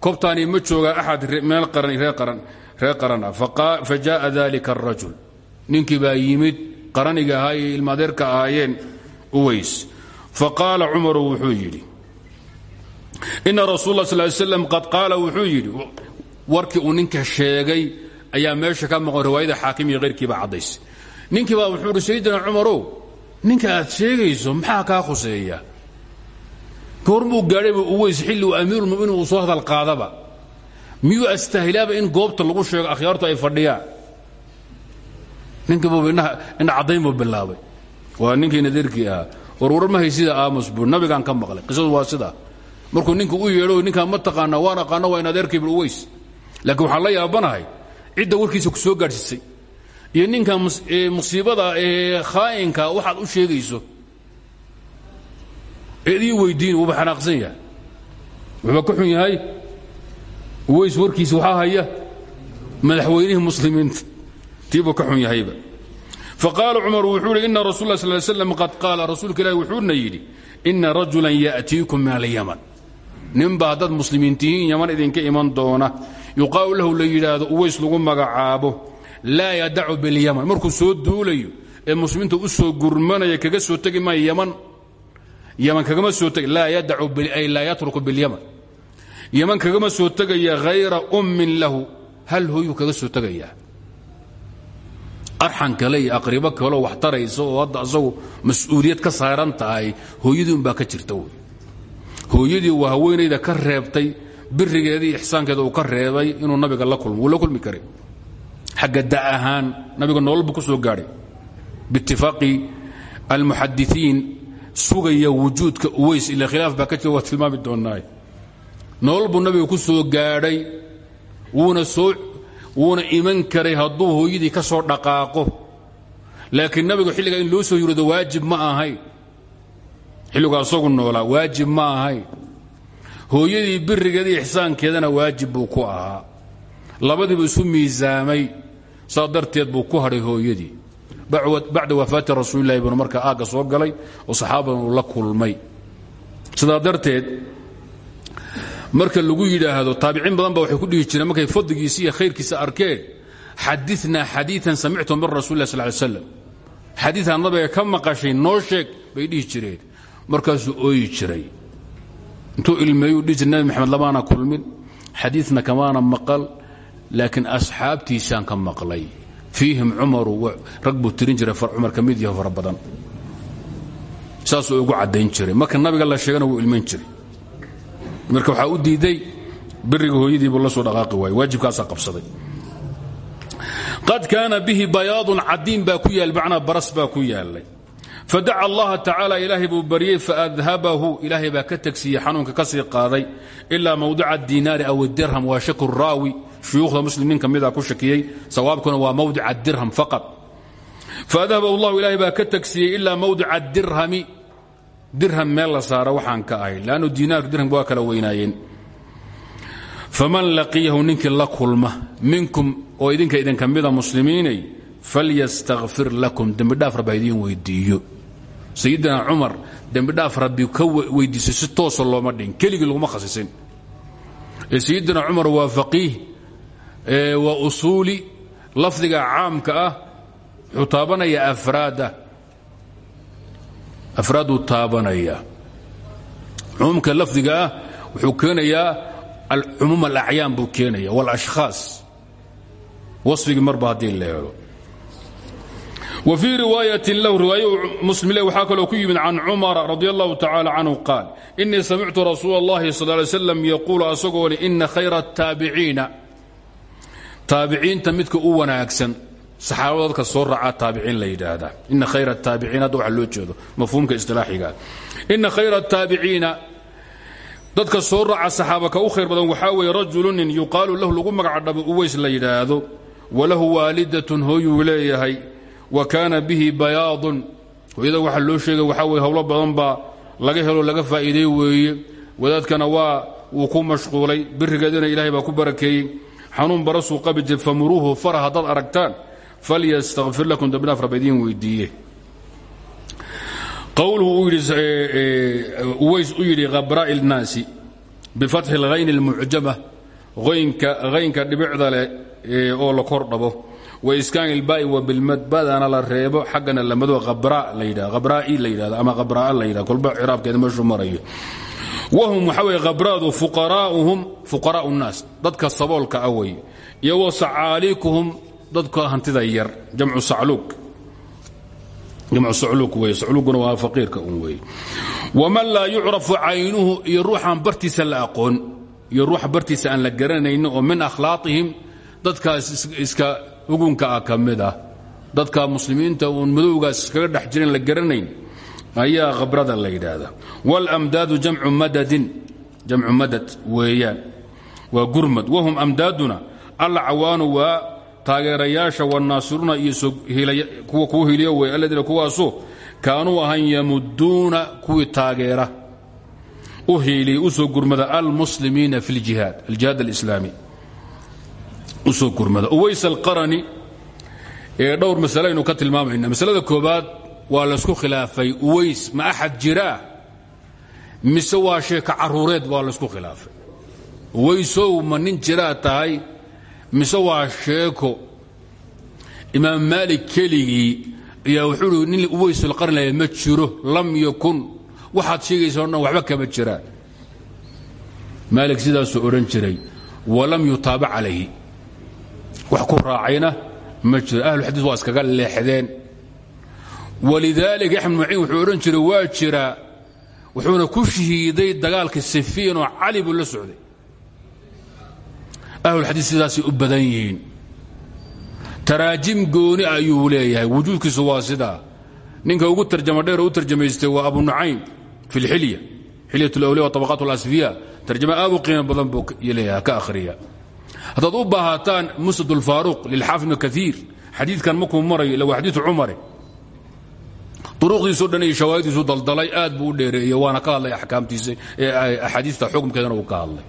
kobtaani ma joogaa axad min alqarani reer qaran ah fa jaءa dalika الrajul ninkii baa yimid qaraniga ahaa iyo ilmaadeerka ahaayeen uways faqaala cumaru wuxuu yidhi ina rasul la sal slam qad qaala wuxuu yidhi warkii uu ninka sheegay ayaa meesha ka maqan riwaayada xaakim iyo hayrkiiba caddays ninkii baa wuxuu ihi sayidina cumarow ninka aad sheegayso maxaa kaa khuseeya goormuu gaadhayba uweys xilli uu amiirulmuminiin uu soo hadal qaadaba. Miyuu astaahilaaba in goobta lagu sheego akhyaartu ay fadhiyaan? Ninkiibu indha caddayn buu bilaabay. Waa ninkii nadiirkii ahaa. Warwarar ma haysida aamus buu nabigaan ka maqlay. Qisadu waa sidaa markuu ninku u yeedho ninkaan ma taqaana waan aqaano waa in adeerkay bul uweys laakiin waxaan la yaabanahay cidda warkiisa ku soo gaadhsiisay iyo ninka musiibada ee u sheegayso ii weydiin wuuba xanaaqsan yahay. Wuxuuba ka xun yahay uweys warkiisa waxaa haya madaxweynihii muslimiinta. Tiibuu ka xun yahayba. Faqaala cumar wuxuu ihi ina rasul la sal slam qad qaala. Rasuulka ilahi wuxuuna yidhi ina rajulan ya'tiikum min alyaman ninba haddaad muslimiin tihiin yaman idinka iman doona. Yuqaalu lahu la yidhaahdo uweys lagu magacaabo laa yadacu bilyaman markuu soo duulayo ee muslimiinta u soo gurmanaya kaga soo tegi maayo yaman yaman kagama soo tegi laa yadacu ay laa yatruku bilyaman yaman kagama soo tegaya hayra ummin lahu hal hooyuu kaga soo tegayaa? Arxan kale iyo aqribo wax taraysa oo asagu mas'uuliyad ka saaran tahay hooyadii unbaa ka jirta wey. Hooyadii waa haweenayda ka reebtay birigeedii ixsaankeeda uu ka reebay inuu nabiga la kulmo la kulmi karay. Xagga da nabiga nolol buu ku soo gaadhay. Biitifaaqi almuxadisiin sugaya wujuudka uweys ila khilaaf baa ka jira waa tilmaami doonaaye nolol buu nabiga ku soo gaadhay wuuna soo wuuna iman karay hadduu hooyadii ka soo dhaqaaqo. Laakiin nabigu xilligaa in loo soo yurado waajib ma ahayn xilligu asagu noolaa waajib ma ahayn hooyadii birigeeda iyo ixsaankeedana waajib buu ku ahaa. Labadiibu isu miisaamay saa darteed buu ku hadhay hooyadii bacda wafaati rasuulilahi bnu markaa aagga soo galay oo saxaabadan uu la kulmay. Sidaa darteed marka lagu yidhaahdo taabiciin badan ba waxay ku dhihi jireen markay fadligiisa iyo khayrkiisa arkeen xadinaa xadiian samictu min rasul lah sal slam xadiiaan nabiga ka maqashay noo sheeg bay dhihi jireen. Markaasuu ooyi jiray. Intuu ilmeeyuu dhihi jir nabi maxamed lamaana kulmin xadiina kamaana maqal laakiin asxaabtiisaan ka maqlay fiihim cumaru rag buu tirin jiray cumar ka mid yaho fara badan. Saasuu ugu caddayn jiray. Marka nabiga la sheegana wuu ilmayn jiray. Marka waxaa u diiday biriga hooyadiibuu la soo dhaqaaqi waayey waajibkaasaa qabsaday. Qad kaana bihi bayaadun cadiin baa ku yaal baras baa ku yaalay. Fadaca allaha tacaala ilaahay buu baryey faadhabahu ilaahay baa ka tegsiiyey ka sii qaaday ilaa mawdica dinaari aw dirham waa shaku raawi shuyuukhda muslimiin ka mida ku shakiyey sawaabkuna waa mawdica dirham faqad faadhabahu allahu ilaahay baa ka tegsiiyey ilaa mawdica dirhami dirham meel la saara waxaan ka ahay lannu diinaarka dirhamka waa kala weynaayeen faman laqiyahu ninkii la kulma minkum oo idinka idinka mida muslimiinay falyastakfir lakum dembidhaaf rabbi ha idiin weydiiyo sayidina cumar dembidhaaf rabbi ka weydiisay si toosa looma dhin keligii laguma khasisin ee sayidina cumar waa faqiih waa usuuli lafdiga caamka ah wuxuu taabanaya afraada afraaduu taabanaya cumuumka lafdiga ah wuxuu keenayaa cumuum alacyaan buu keenaya wاlashkhaas wasfigii marba haddii la helo wa fii riwaayatin lahu riwaaye muslim le waxaa kaloo ku yimid can cumara radi allahu tacala canhu qaal inii samictu rasuul اllahi sal ly slam yaquulu asagoo li ina khayra الtaabiciina taabiciinta midka u wanaagsan saxaabada dadka soo raacaa taabiciin la yidhaahdaa ina khayr taabiciin hadda loo jeedo mafhuumka isilaaxiga ina khayr taabiciina dadka soo raaca saxaaba u khayr badan waxaa weeye rajulunin yuqaalu lahu lagu magacdhabo uweys la yidhaahdo walahu waalidatun hooyuu leeyahay wa kaana bihi bayaadun. Hooyada waxaa loo sheegay waxaa weye howlo badan baa laga helo laga faa'iiday weeye. Wadaadkana waa wuu ku mashquulay birigeedana ilaahay baa ku barakeeyey xanuun barasuu qabi jir famuruuhu fara haddaad aragtaan falyastakfir lakum dambinaaf raba idiin weydiiye qowluhu uweys u yidhi khabraa'i اlnaasi bifatxi اlhayn اlmucjama haynka dhibicda leh oo la kor dhabo wa iskaan ilbaai wa bilmad badana la reebo xaggana lamado khabraa'i la yidhahdo ama khabraa la yidhahdo kolba ciraabkeeda meeshuu marayo wahum waxa weye khabraadu fuqaraa'uhum fuqaraa'u الnaas dadka saboolka ah wey iyo wa sacaaliikuhum dadka hantida yar jamcu sacluug sacluuguna waa faqiirka un wey waman laa yucrafu caynuhu iyo ruuxaan bartiisa la aqoon iyo ruuxa bartiisa aan la garanaynin oo min akhlaaqihim dadkaas iska ugunka ah ka mid ah dadka muslimiinta garanayn ayaa khabrada la yidhaahdaa. Wاlamdaadu jamcu madad weeyaan waa gurmad. Wahum amdaaduna alcawaanu waa taageerayaasha wanaasiruuna iyo kuwa kuu hiliyo wey aladiina kuwaasu kaanuu ahan yamuduuna kuwii taageera u hiiliya u soo gurmada almuslimiina fi ljihaad aljihaad alislaami. Usoo gurmada. Uways alqarani ee dhowr masale aynu ka tilmaamayna masalada koobaad waa khilaafay uways ma axad jiraa mise sheeka caruureed waa khilaafay? Uwaysow ma nin tahay? Mise sheeko? Imaam maalik keligii ayaa wuxuu nin uwaysulqarni laya ma jiro lam yakun. Waxaad sheegaysa waxba kama jiraan maalik sidaasuu odhan jiray walam yutaabac calayhi. Wax ku raacayna ma jiro. Ahluxadiis waa leexdeen walidaalika axmed maciin wuxuu odhan jiray waa jiraa wuxuuna ku shahiiday dagaalka safiin oo cali buu la socday. Ahlulxadiis sidaasay u badan yihiin. Taraajim gooni ayuu leeyahay. Wujuudkiisu waa sidaa. Ninka ugu tarjama dheer u tarjamaystay waa abu nucaym fi lxilya xilyat lawliya watabaqaat alasfiya tarjama aad u qiimo badan buu leeyahay ka akhriya haddaad u baahataan duruqdiisao dhan iyo shawaahiddiisu daldalay aad buu u dheereeyey waana ka hadlay axkaamtiisa axaadiista xukumkeedana uu ka hadlay.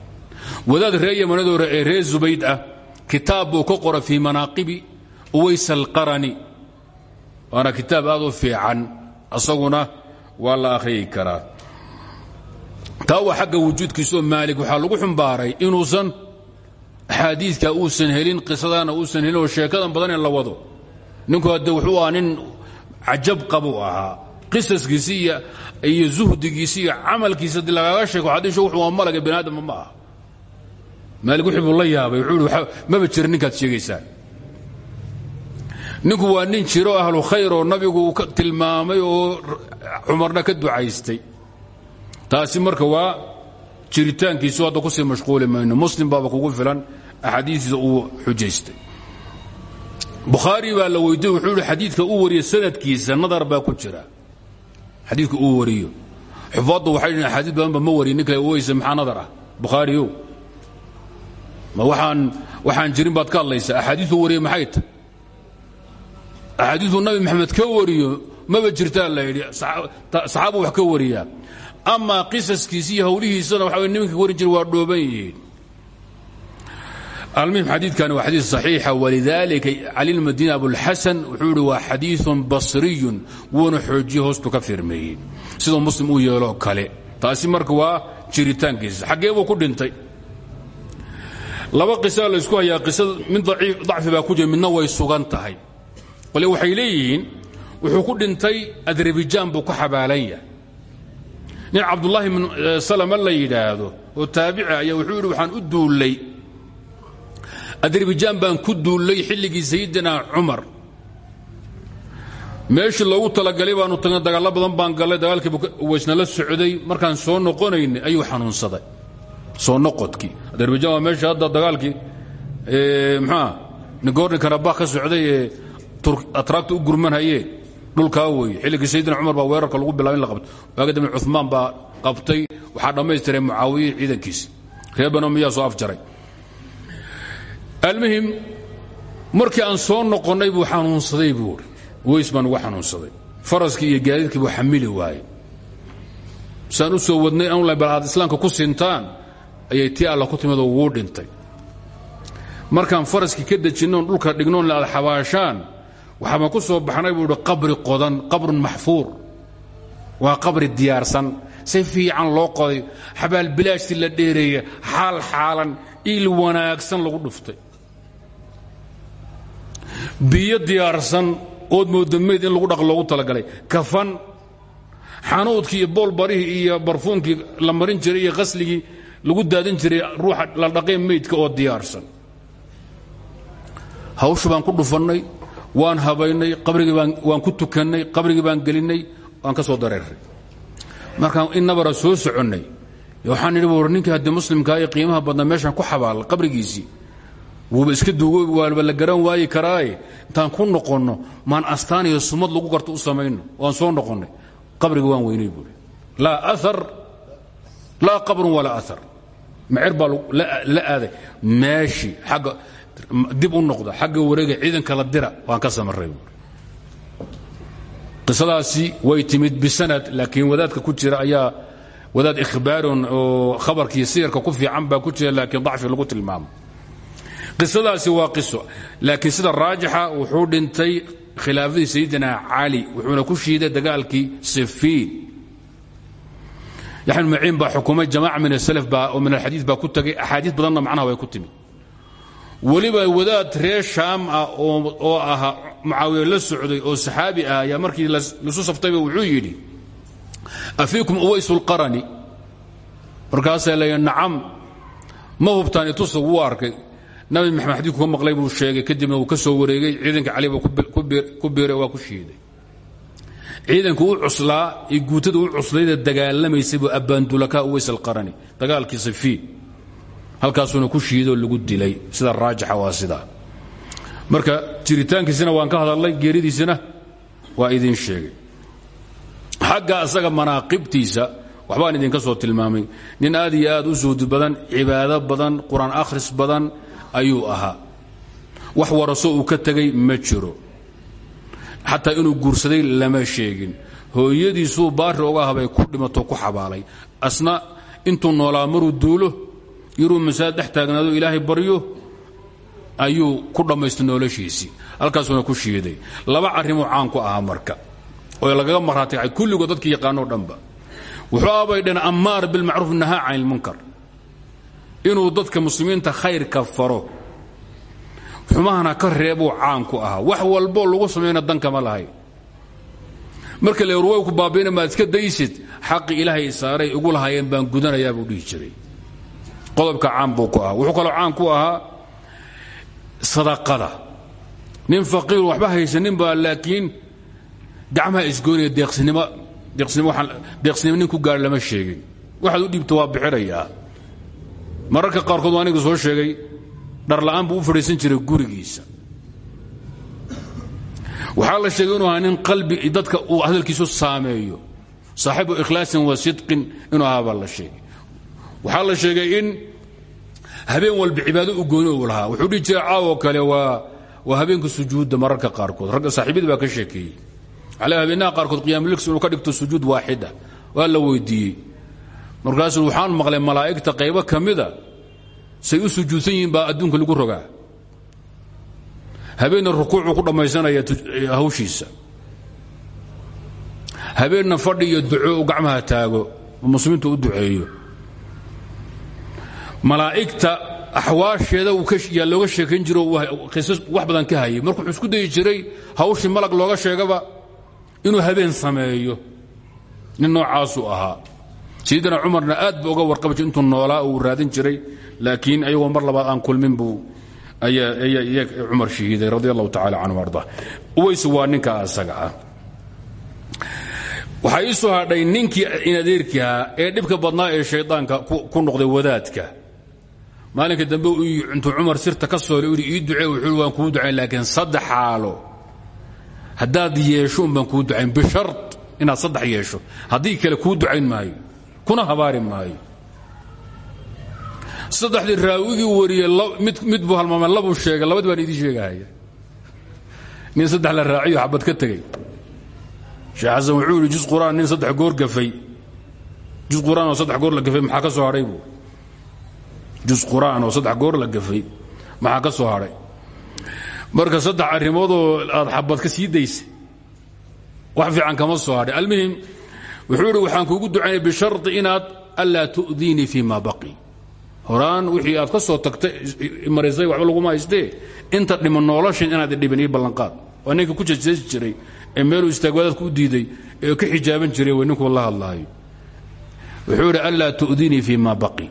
Wadaad ree yamanadoore ee ree zubayd ah kitaab buu ka qora fii manaaqibi uways alqarani waana kitaab aad u fiican asaguna waa la akhriyi karaa. Taa waa xagga wujuudkiisaoo maalig waxaa lagu xumbaaray inuusan axaadiidka uusan helin qisadana uusan helin oo sheekadan badan in la wado. Ninku hadde wuxuu ahaa nin cajab qabuu ahaa. Qisaskiisi iyo zuhdigiisi iyo camalkiisa di lagaaga sheego xadiishu wuxuu waa malaga ma aha. Maalig wixii buu la yaabay wuxuu ihi maba jira ninkaad sheegaysaan. Ninku waa nin jiro ahlu khayr oo nabigu uu tilmaamay oo cumarna ka ducaystay. Taasi marka waa jiritaankiisu hadda ku sii mashquuli mayno. Muslim baaba kugu filan axaadiistiisa uu xujaystay bukhaari baa la weydiye wuxuu ihi xadiidka uu wariyo sanadkiisa nadar baa ku jira. Xadiidka uu wariyo. Xufaaddu waxay dhihin axaadiis badanba ma wariyo nin kale weyse maxaa nadar ah? Bukhaariyow ma waxaan waxaan jirin baad ka hadlaysaa axaadiisu wariye maxay tahy axaadiisu nabi maxamed ka wariyo maba jirtaa la yidhi. Saxaabu wax ka wariyaa. Amaa qisaskiisi iyo hawlihiisana waxa nimanka warin jira waa dhooban yihiin almuhim xadiidkani waa xadiid صaxiixa walidalika cali lmadini abulxasan wuxuu ihi waa xadiiثun basriyun wuuna xoojiye hoostu ka firmeeyey siduu muslim uu yeeloo kale. Taasi marka waa jiritaankiisa. Xaggee buu ku dhintay. Laba qisa laysku hayaa. Qisada mid dacfi baa ku jira. Midna way sugan tahay. Qole waxay leeyihiin wuxuu ku dhintay adarabijaan buu ku xabaalan yahay. Nin cabdullaahi bn salama la yidhaahdo oo taabici ayaa wuxuu yidhi waxaan u duullay adarabijaan baan ku duullay xilligii sayidina cumar meeshii loogu talagalay baanu tagna dagaallo badan baan gallay dagaalkii waysna la socday. Markaan soo noqonaynay ayuu xanuunsaday. Soo noqodkii adarabijaan waa meesha hadda dagaalkii mxua nigorni karabakh ka socday ee atraagta u gurmanhayeen dhulkaa weeye. Xilligii sayidina cumar baa weerarka lagu bilaba in la qabto. Waaga dambe cumaan baa qabtay. Waxaa dhammaystiray mucaawiye ciidankiisi reer bano miyaa soo afjaray almuhim markii aan soo noqonnay buu xanuunsaday buu uri weys baan uga xanuunsaday. Faraskii iyo gaadiidkii buu xamili waayey. Saan u soo wadnay anla bal aad islaamka ku sintaan ayay tii alla ku timidoo wuu dhintay. Markaan faraskii ka dejinnoon dhulka dhignoon aad xabaashaan waxaabaan ku soo baxnay buu hi qabri qodan qabrun maxfuur. Waa qabri diyaarsan. Si fiican loo qoday. Xabaal bilaashtii la dheereeya xaal xaalan iil wanaagsan lagu dhuftay biyo diyaarsan ood moodamayd in lagu dhaq loogu talagalay. Kafan xanuudkii iyo boolbarihii iyo barfuunkii la marin jiray iyo lagu daadin jiray ruuxa la dhaqee meydka oo diyaarsan. Hawshu baan ku dhufannay waan habaynay qabrigii waan ku tukannay qabrigii baan gelinnay waan ka soo dareeray markaan in nabara soo soconnay waxaan idhi war haddii muslimkaa iyo qiimaha badnaa meeshaan ku xabaal qabrigiisii wuuba iska duugo waalba la garan waayi karaaye intaan ku noqonno maan astaan iyo sumad lagu garto u samayno waan soo noqonnay. Qabriga waan weynay buuri laa aar laa qabrun walaa aar macer baa la aaday. Meeshii agga dib u noqda xagga wareega ciidanka la dira waan ka samaray buuri qisadaasi way timid bisanad laakiin wadaadka ku jira ayaa wadaad ikhbaarun oo khabarkii siyarka ku fiican baa ku jira laakiin dacfi lagu tilmaamo qisadaasi waa qiso. Laakiin sida raajixa wuxuu dhintay khilaafadii sayidina cali wuxuuna ku shiiday dagaalkii sifiin. Yaxya maciin baa xukumay jamaaca min asalaf baa oo min alxadiid baa ku tagay. Axaadiis badanna macnaha way ku timid weliba wadaad reer shaam ah oo ahaa mucaawiya la socday oo saxaabi ah ayaa markii lasu saftayba wuxuu yidhi afiikum uwaysu lqarani markaasaa leeya nacam ma hubtaan itusa wuu arkay nabi maxamed xadiidku ka maqlay buu sheegay kadibna wuu ka soo wareegay ciidanka cali buu ku biiray waa ku shiiday. Ciidanku u cuslaa iyo guutada u cuslayda dagaalamaysay buu abbaandulakaa uways alqarani dagaalkii safiin halkaasuuna ku shiidoo lagu dilay. Sida raajixa waa sidaa marka jiritaankiisina waan ka hadalnay geeridiisina waa idiin sheegay. Xagga asaga manaaqibtiisa waxbaan idinka soo tilmaamay. Nin aad iyo aad u badan cibaado badan qur'aan akhris badan ayuu ahaa. Wax waraso uu ka tegay ma jiro. Xataa inuu guursaday lama sheegin. Hooyadiisuu baari oga habay ku dhimato ku xabaalay. Asna intuu noolaa maruu duulo yaruu masaajid dhex taagnaado ilaahay baryo ayuu ku dhammaystay noloshiisii. Halkaasuuna ku shiiday. Laba arrimuu caan ku ahaa marka. Oo lagaga maraatigay kulligood dadkii yaqaanoo dhanba wuxuu abay dheen ammaar bilmacruuf nahaa can ilmunkar inuu dadka muslimiinta khayrka faro xumahana ka reebuu caan ku ahaa. Wax walboo lagu samayna dankama lahay. Marka le ruway ku baabiina maad iska daysid. Xaqi ilaahay saaray ugu lahaayeen baan gudanayaa buu dhihi qodobka caan buu ku ahaa. Wuxuu kaloo caan ku ahaa sadaqada. Nin faqiir waxba haysanin baa laakiin gacmaha isgoynaya deeqsinimo deeqsinimo nin ku gaar lama sheegin. Waxaad u dhiibto waa bixinayaa mararka qaarkood waa aniga soo sheegay dharla'aan buu u fadhiisan jiray gurigiisa. Waxaa la sheegay inuu ahaa nin qalbi dadka uu hadalkiisu saameeyo. Saaxibu ikhlaasin wa sidqin inuu ahaa baa la sheegay. Waxaa la sheegay in habeen walba cibaado u gooni uu lahaa. Wuxuu dhihi jiray caawoo kale waa waa habeenka sujuudda mararka qaarkood. Ragga saaxiibadii baa ka sheekeeyey. Ale habeenaha qaarkood qiyaamuligs inuu ka dhigto sujuud waaxida. Waa la weydiiyey markaasuu waxaan maqlay malaa'igta qaybo ka mida say u sujuudsan yihiin baa adduunka lagu rogaa. Habeenna rukuucuu ku dhammaysanaya hawshiisa. Habeenna fadhi duco u gacmaha taago muslimiintu u duceeyo. Malaa'igta axwaasheeda yaa looga sheekayn jiro qiisas wax badan ka hayay. Wuxuu isku dayi jiray hawshii malag looga sheegaba inuu habeen sameeyo. Nin noocaasuu ahaa sayidina cumarna aad buu uga warqaba jir intuu uu raadin jiray laakiin ayagoo mar labaad aan kulmin buu cumar shahiiday radi allahu tacala canhu arda uways waa ninka asaga ah. Waxaa soo hadhay ninkii inadeerkii ahaa ee dhibka badnaa ee shaydaanka ku noqday wadaadka. Maalinka dambe intuu cumar sirta ka soolay ui ii ducee wuxuu waan kuu ducayn laakiin saddex xaalo. Haddaad yeesho un baan kuu ducayn bishar inaad saddex yeesho. Haddii kale kuu ducayn maayo kuna habaari maayo. Saddexdii raawigii wariyey mid buu halmaamay labuu sheegay labadii baan idiin sheegahaya nin saddex la raaciyo xabad ka tegey sheekh xasan wuxuu yidhi jus quraan nin saddex goor gafay. Jus quraan oo saddex goor la gafay maxaa ka soo hadhay buu? Jus quraan oo saddex goor la gafay maxaa ka soo hadhay marka saddex arrimoodoo aad xabad ka sii daysay wax fiican kama soo hadhay almuhim wuxuu waxaan kuugu ducaynay bishardi inaad anlaa tu'diinii fii ma baqi. Horaan wixii aad ka soo tagtay maraysay waxba laguma haystee. Inta dhiman noloshan inaad idhibin ii ballanqaad. Waa ku jejeesi jiray ee meeluu istaagwadaadku u diiday ee ka xijaaban jiray way ninkuu la wuxuu idhi anlaa tu'diinii ma baqi.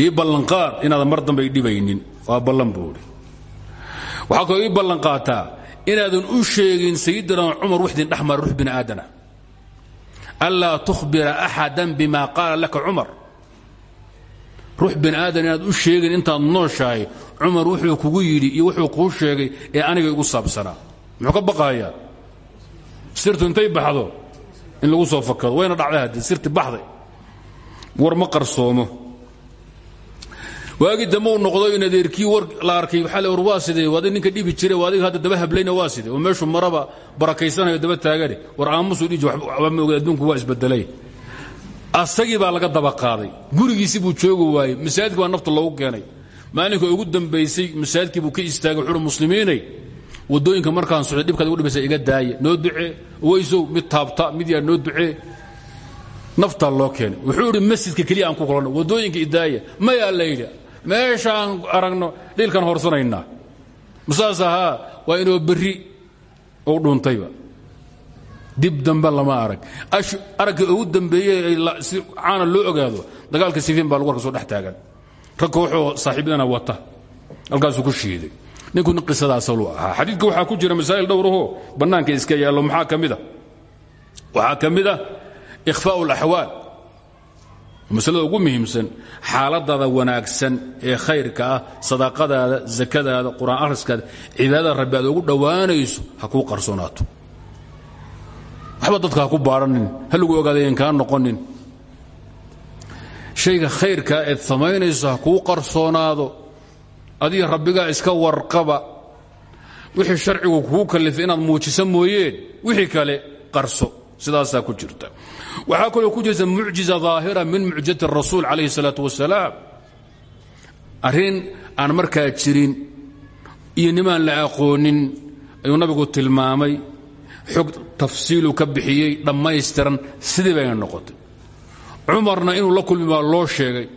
Ii ballanqaad inaadan mar dambe idhibaynin waa ballan buu idhi waxaa kaloo ii ballanqaataa inaadan u sheegin sayidina cumar wixdin dhexmara ruux bini aadana anlaa tuhbira axada bima qaala laka cumar ruux bani aadan inaad u sheegin intaad nooshahay cumar wuxuu kugu yidhi iyo wuxuu kuu sheegay ee aniga igu saabsanaa muxuu ka baqahayaa sirtu intay baxdo in lagu soo fakado wayna dhacday haddii sirti baxday war ma qarsoomo waagii dambe uu noqdo in adeerkii war la arkay waxaa le war waa ninka dhibi jiray waa adiga hadda daba hablayna waa oo meeshu maraba barakaysanayo daba taagane war aamusuu dhiji waxba ma adduunku waa isbedelay. Asagii baa laga daba qaaday. Gurigiisii buu joogi waayey. Masaajidka baa nafta loogu keenay. Maalinka ugu dambaysay masaajidkii buu ka istaagay wuxuuhi muslimiinay waddooyinka markaan socday dhibkaad ugu dhibaysa iga daaya noo ducee weysow mid taabta mid yaa noo ducee naftaa loo keenay. Wuxuu idhi masjidka keliya aan ku kulanno waddooyinka idaaya mayaa la yidhi meeshaan aragno dhiilkan horsanaynaa masaas waa inoo berri u dhuuntayba. Dib dambe lama arag. Aragka ugu dambeeye si caana loo ogaado dagaalka sifiin baa lagu warka soo dhex taagan. Ragka wuxuu saaxiibadana wata. Halkaasuu ku shiiday. Ninku nin qisadaaslu ahaa. Xadiidka waxaa ku jira masaa'il dhowrahoo bannaanka iska yaallo maxaa ka mida waxaa ka mid a masalada ugu muhiimsan xaaladaada wanaagsan ee khayrka ah sadaaqadaada zakadaada qur'aan akhriskaada cibaadada rabbi aad ugu dhowaanayso ha kuu qarsoonaato waxba dadka ku baadhanin ha lagu ogaadayan kaa noqonin. Shayga khayrkaa eed samaynayso ha qarsoonaado. Adiga rabbigaa iska warqaba. Wixii sharcigu kuu kallifay inaad muujiso mooyeen wixii kale qarso sidaasaa ku jirta waxaa kaloo ku jirta mucjiza daahira min mucjizati rasuul calayhi salaatu wasalaam. Arrin aan markaa jirin iyo nimaan la aqoonin ayuu nabigu tilmaamay. Xog tafsiilu ka bixiyey dhammaystiran sidii bayna noqotay. Cumarna inuu la kulmi baa loo sheegay.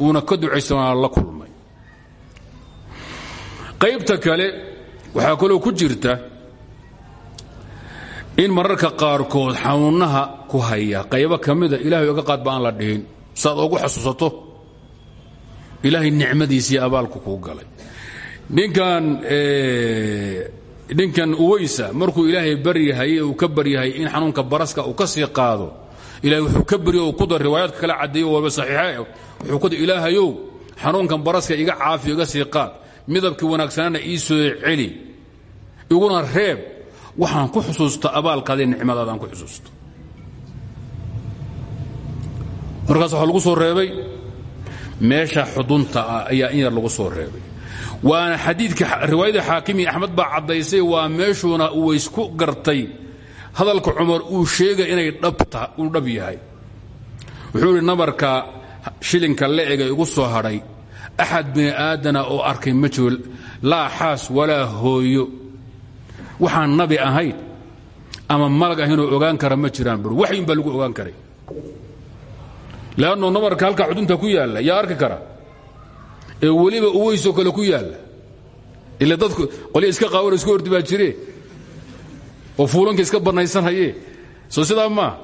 Uuna ka ducaysan waa la kulmay. Qaybta kale waxaa kaloo ku jirta in mararka qaarkood xanuunnaha ku haya. Qaybo ka mida ilahay oga qaad ba aan la dhihin. Saaad ogu xasuusato ilaahay nicmadiisii abaalku kuu galay. Ninkan ninkan uweysa markuu ilaahay baryahay uu ka baryahay in xanuunka baraska uu ka sii qaado ilahay wuxuu ka baryo ku dar riwaayaadka kala caddeeyo walba saxiixa wuxuu ku ilaahayow xanuunkan baraska iga caafiyo iga sii qaad. Midabkii wanaagsanaana ii soo celi. Iguna reeb. Waxaan ku xusuusta abaalkaadii nicmadaadaan ku xusuusta markaas waxaa lagu soo reebay meesha xudunta ah ayaa in yar lagu soo reebay. Waana xadiidka riwaayada xaakimi axmed baa caddaysay waa meeshuuna uu isku gartay. Hadalka cumar uu sheegay inay dhabta uu dhab yahay. Wuxuu idhi nabarka shilinka igu soo hadhay axad bini aadana oo arkay ma jiro laa xaas walaa hooyo. Waxaan nabi ahayn ama malag ahaynoo ogaan kara ma jiraan bur waxyin baa lagu ogaan karay leanno nabarka halkaa xudunta ku yaalla yaa arki kara? Ee weliba uweysoo kale ku yaalla. Ila dadku qolya iska qaawan iska ordi baa jire. Oo fuulanka iska bannaysanhaye soo sidaa maa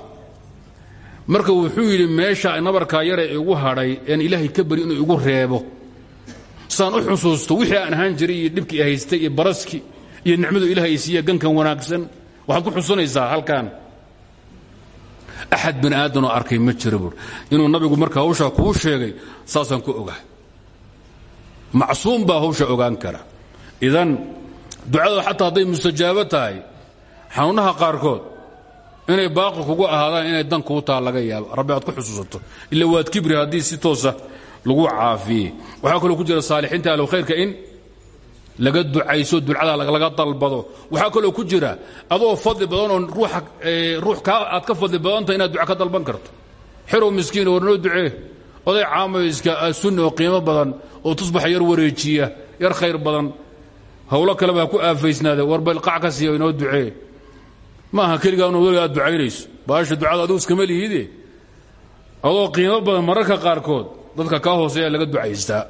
marka wuxuu yidhi meesha nabarkaa yare igu hadhay een ilaahay ka bari inuu igu reebo. Saan u xusuusto wixii aan ahaan jiray iyo dhibkii haystay iyo nicmadu ilahay siiya gankan wanaagsan. Waxaad ku xusanaysaa halkan axad bani aadanoo arkay ma buur inuu nabigu marka hawshaa kuu sheegay saasaan ku ogahay. Macsuum baa hawsha ogaan kara. Idan ducada xataa hadday mustajaabo tahay xanuunaha qaarkood inay baaqi kugu ahaadaan inay dan kuu taha laga yaabo. Rabbi aad ku xusuusato. Ila waad kibri haddii si toosa lagu caafiyey. Waxaa kaloo ku jira saalixiinta ahlu khayrka in laga ducayso ducada laga dalbado. Waxaa kaloo ku jira adoo fadli badan oo ruux aad ka fadli badantah inaad duca dalban karto. Xerow miskiin war noo ducee oday caamayska sunni oo qiimo badan oo tusbaxa yar wareejiya yar khayr badan howlo kaleba ha ku aafaysnaade warbal qac ka siiya inoo ducee ma aha keligaa inu weliga aad ducaynayso. Baasha ducada adigu iskama lihiide adoo qiimo badan mararka qaarkood dadka kaa hooseeya laga ducaystaa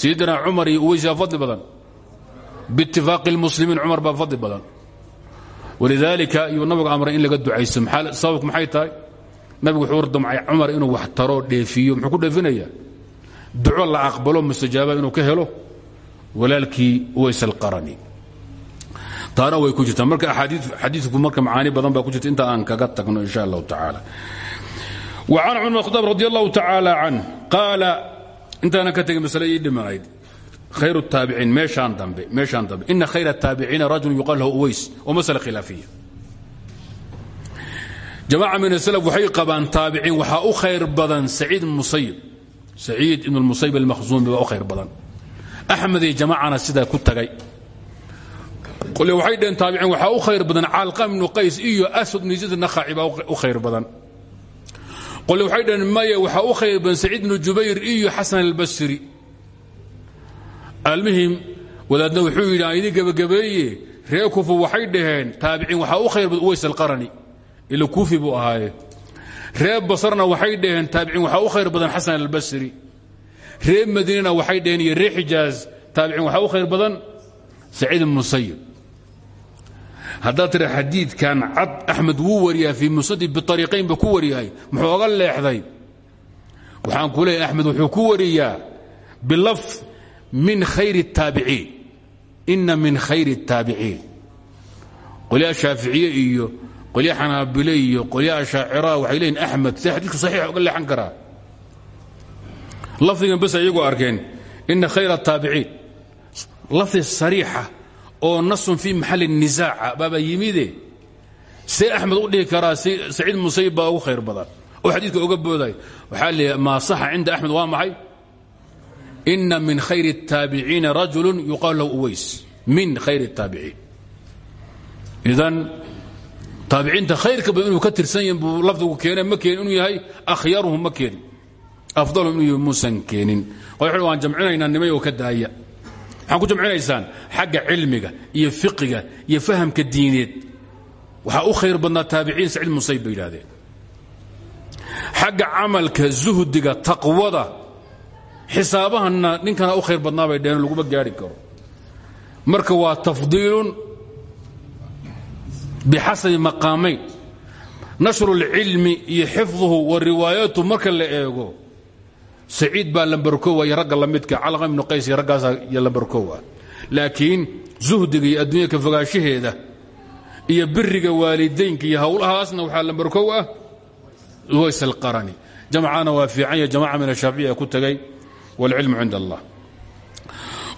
sayidina cumar iyo uweysaa fadli badan bitifaaqi اlmuslimiin cumar baa fadli badan walidaalika iyuu nabigu amray in laga ducaysto sababku maxay tahay nabigu wuxuu urdamcay cumar inuu wax taroo dheefiyo muxuu ku dheefinaya duco la aqbalo mustajaaba inuu ka helo walaalkii waysalqarani taana way ku jirtaa marka xadiiku marka macaani badan baa ku jirta inta aan kaga tagno in sha allahu tacaala wa can cumar khadaab radi allahu tacaala can qaala intaana ka tegay masale ii dhamaayd hayr taabiciin meeshaan dambe meeshaan dambe. Ina khayr taabiciina rajul yuqaal lahu uweys oo masla khilaafiya. Jamaaca min aslaf waxay qabaan taabiciin waxaa u khayr badan saciid ibn musayib saciid ibn musayib almakhzuumi baa u khayr badan. Axmed iyo jamaacana sidaa ku tagay. Qole waxay dhaheen taabiciin waxaa u khayr badan caalqam ibnu qays iyo aswad ibnu zayd nakhaaci baa u khayr badan. Qole waxay dhaheen maya waxaa u khayr badan saciid ibnu jubayr iyo xasan albasri almuhim wadaadna wuxuu yidhi aan idin gebagabeeye ree kufu waxay dhaheen taabiciin waxaa u khayr badan uways alqarani ila kuufi buu ahaaye. Ree basrna waxay dhaheen taabiciin waxaa u khayr badan xasan albasri. Ree madiinana waxay dhaheen iyo ree xijaaz taabiciin waxaa u khayr badan saciid musayib haddaad tira xadiidkan cad axmed wuu wariyaa fii musnadi biariiqayn ba ku wariyahay muxuu oga leexday. Waxaan ku leeyahy axmed wuxuu ku wariyaa bilaf min khayr الtaabiciin ina min khayr الtaabiciin qolyaha shaaficiye iyo qolyaha xanaabile iyo qolyaha shaacira waxay leeyihin axmed see xadiidku saxiixa oga leexan karaa lafdigan bas iyagoo arkeen ina khayr الtaabiciin lafdi sariixa oo nasun fii maxali nisaaca baaba yimide see axmed u dhihi karaa saciid musayib baa ugu khayr badan oo xadiidka oga booday waxaa leeyahay maa saxa cinda axmed waa maxay ina min khayr الtaabiciina rajulu yuqaal lahu uways min khayr الtaabiciin idan taabiciinta khayrka badan inuu ka tirsan yahin buu lafdigu keene ma keenin inuu yahay akhyaruhum ma keenin afdalhum inuu muusan keenin waan jamcinaynaa nimay oo ka daaya waxaan ku jamcinaysaan xagga cilmiga iyo fiqiga iyo fahamka diineed waxaa u khayr badnaa taabiciin saciid musayib bay yidhahdeen xagga camalka zuhdiga taqwada xisaabahanna ninkana u khayr badnaa bay dheheen laguma gaari karo. Marka waa tafdiilun bixasabi maqaamayn. Nashru اlcilmi iyo xifduhu wa riwaayatu marka la eego saciid baa lambarkowa iyo ragga lamidka calqa ibnu qays iyo raggaasa iyo lambarkowa laakiin zuhdiga iyo adduunya ka fogaanshaheeda iyo biriga waalidaynka iyo howlahaasna waxaa lambarkow ah uways alqarani jamcana waa fiican ya jamaca min ashaafici ee ku tegay wاlcilmu cind allah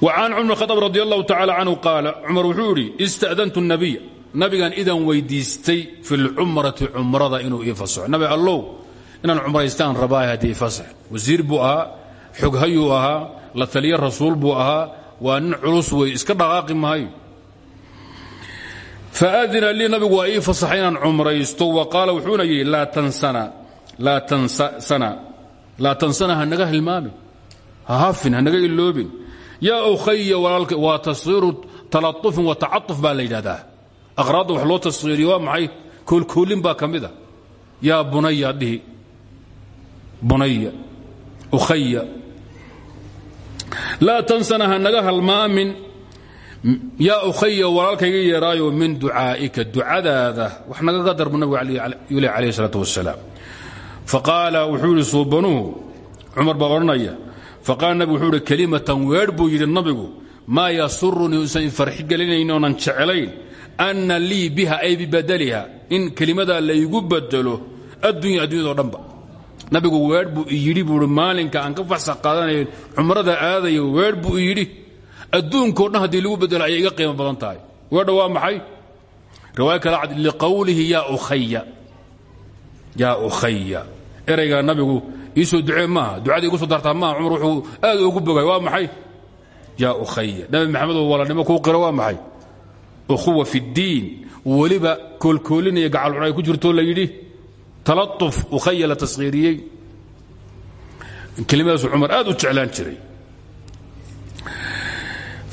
وcan cumar khطab radi allahu tacala canhu qaala cumar wuxuu idhi ista'dantu الnabiy nabigan idan weydiistay fi اlcumrati cumrada inuu ii fasaxo nabi allow inaan cumraystaan rabaa haddii fasax wasiir buu ahaa xoghayuu ahaa la taliye rasuul buu ahaa waa nin culus wey iska dhaqaaqi maayo faadina lii nabigu waa ii fasaxay inaan cumraysto wa qaala wuxuuna yidhi laa tansana hanaga hilmaamin ha hafin hanaga iloobin yaa ukhaya walaalka waa tashiiru talaطufin wa tacatuf baa la yidhahdaa aqraadda wax loo tashiiriyo waa maxay? Koolkoolin baa ka mida. Yaa bunaya dhihi. Bunaya ukhaya laa tansana hanaga halmaamin. Yaa ukhaya walaalkayga min ducaa'ika ducadaada. Wax nagaga darbu nabigu yuli calayh isalaatu wasalaam faqaala wuxuu yidhi suubanuhu faqaala nabigu wuxuu yidhi kelimatan weedh buu yidhi nabigu maa yasurunii usan ifarxi gelinayn oonan jeclayn anna lii biha ay bibadaliha in kelimadaa laygu bedelo addunya addunyado dhanba. Nabigu weedh buu iyidhi buui maalinka aan ka faxsax qaadanayo cumrada aadayo weedh buu iyidhi adduunkao dhan haddii lagu bedelo ayay iga qiimo badan tahay. Weedha waa maxay? Riwaaya kale cad liqowlihi yaa ukhaya eraygaa nabigu iisoo ducee maaha ducadii igu soo dartaa maaha cumar wuxuu aad ugu bogay waa maxay yaa ukhaya nabi maxamed oo walanimo kuu qiro waa maxay ukhuwa fi ddiin weliba koolkoolinaya gacalcun ay ku jirto la yidhi talaطuf ukhaya la taskhiiriyey kelimadaasuu cumar aad u jeclaan jiray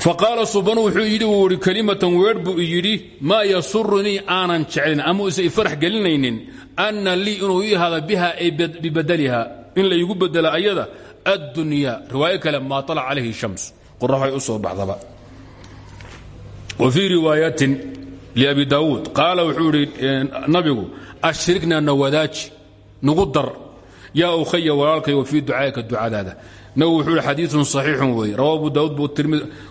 faqaala subanu wuxuu yidhi wuu ihi kelimatan weedh buu yidhi maa yasurunii aanan jeclayn ama usan ifarax gelinaynin anna lii inuu ii hada biha ay bibadaliha in laigu bedelo ayada addunya riwaayo kale maa alac calayhi shams. Qoraxay u baxdaba. Wa fii riwaayatin liabi daawuud qaala wuxuu idhi nabigu ashrikna nawadaaji nagu dar. Yaa ukhaya wa fii ducaa'ika ducadaada nabigu wuxuu ihi xadiiun صaxiixun weeye rawa abu daawuud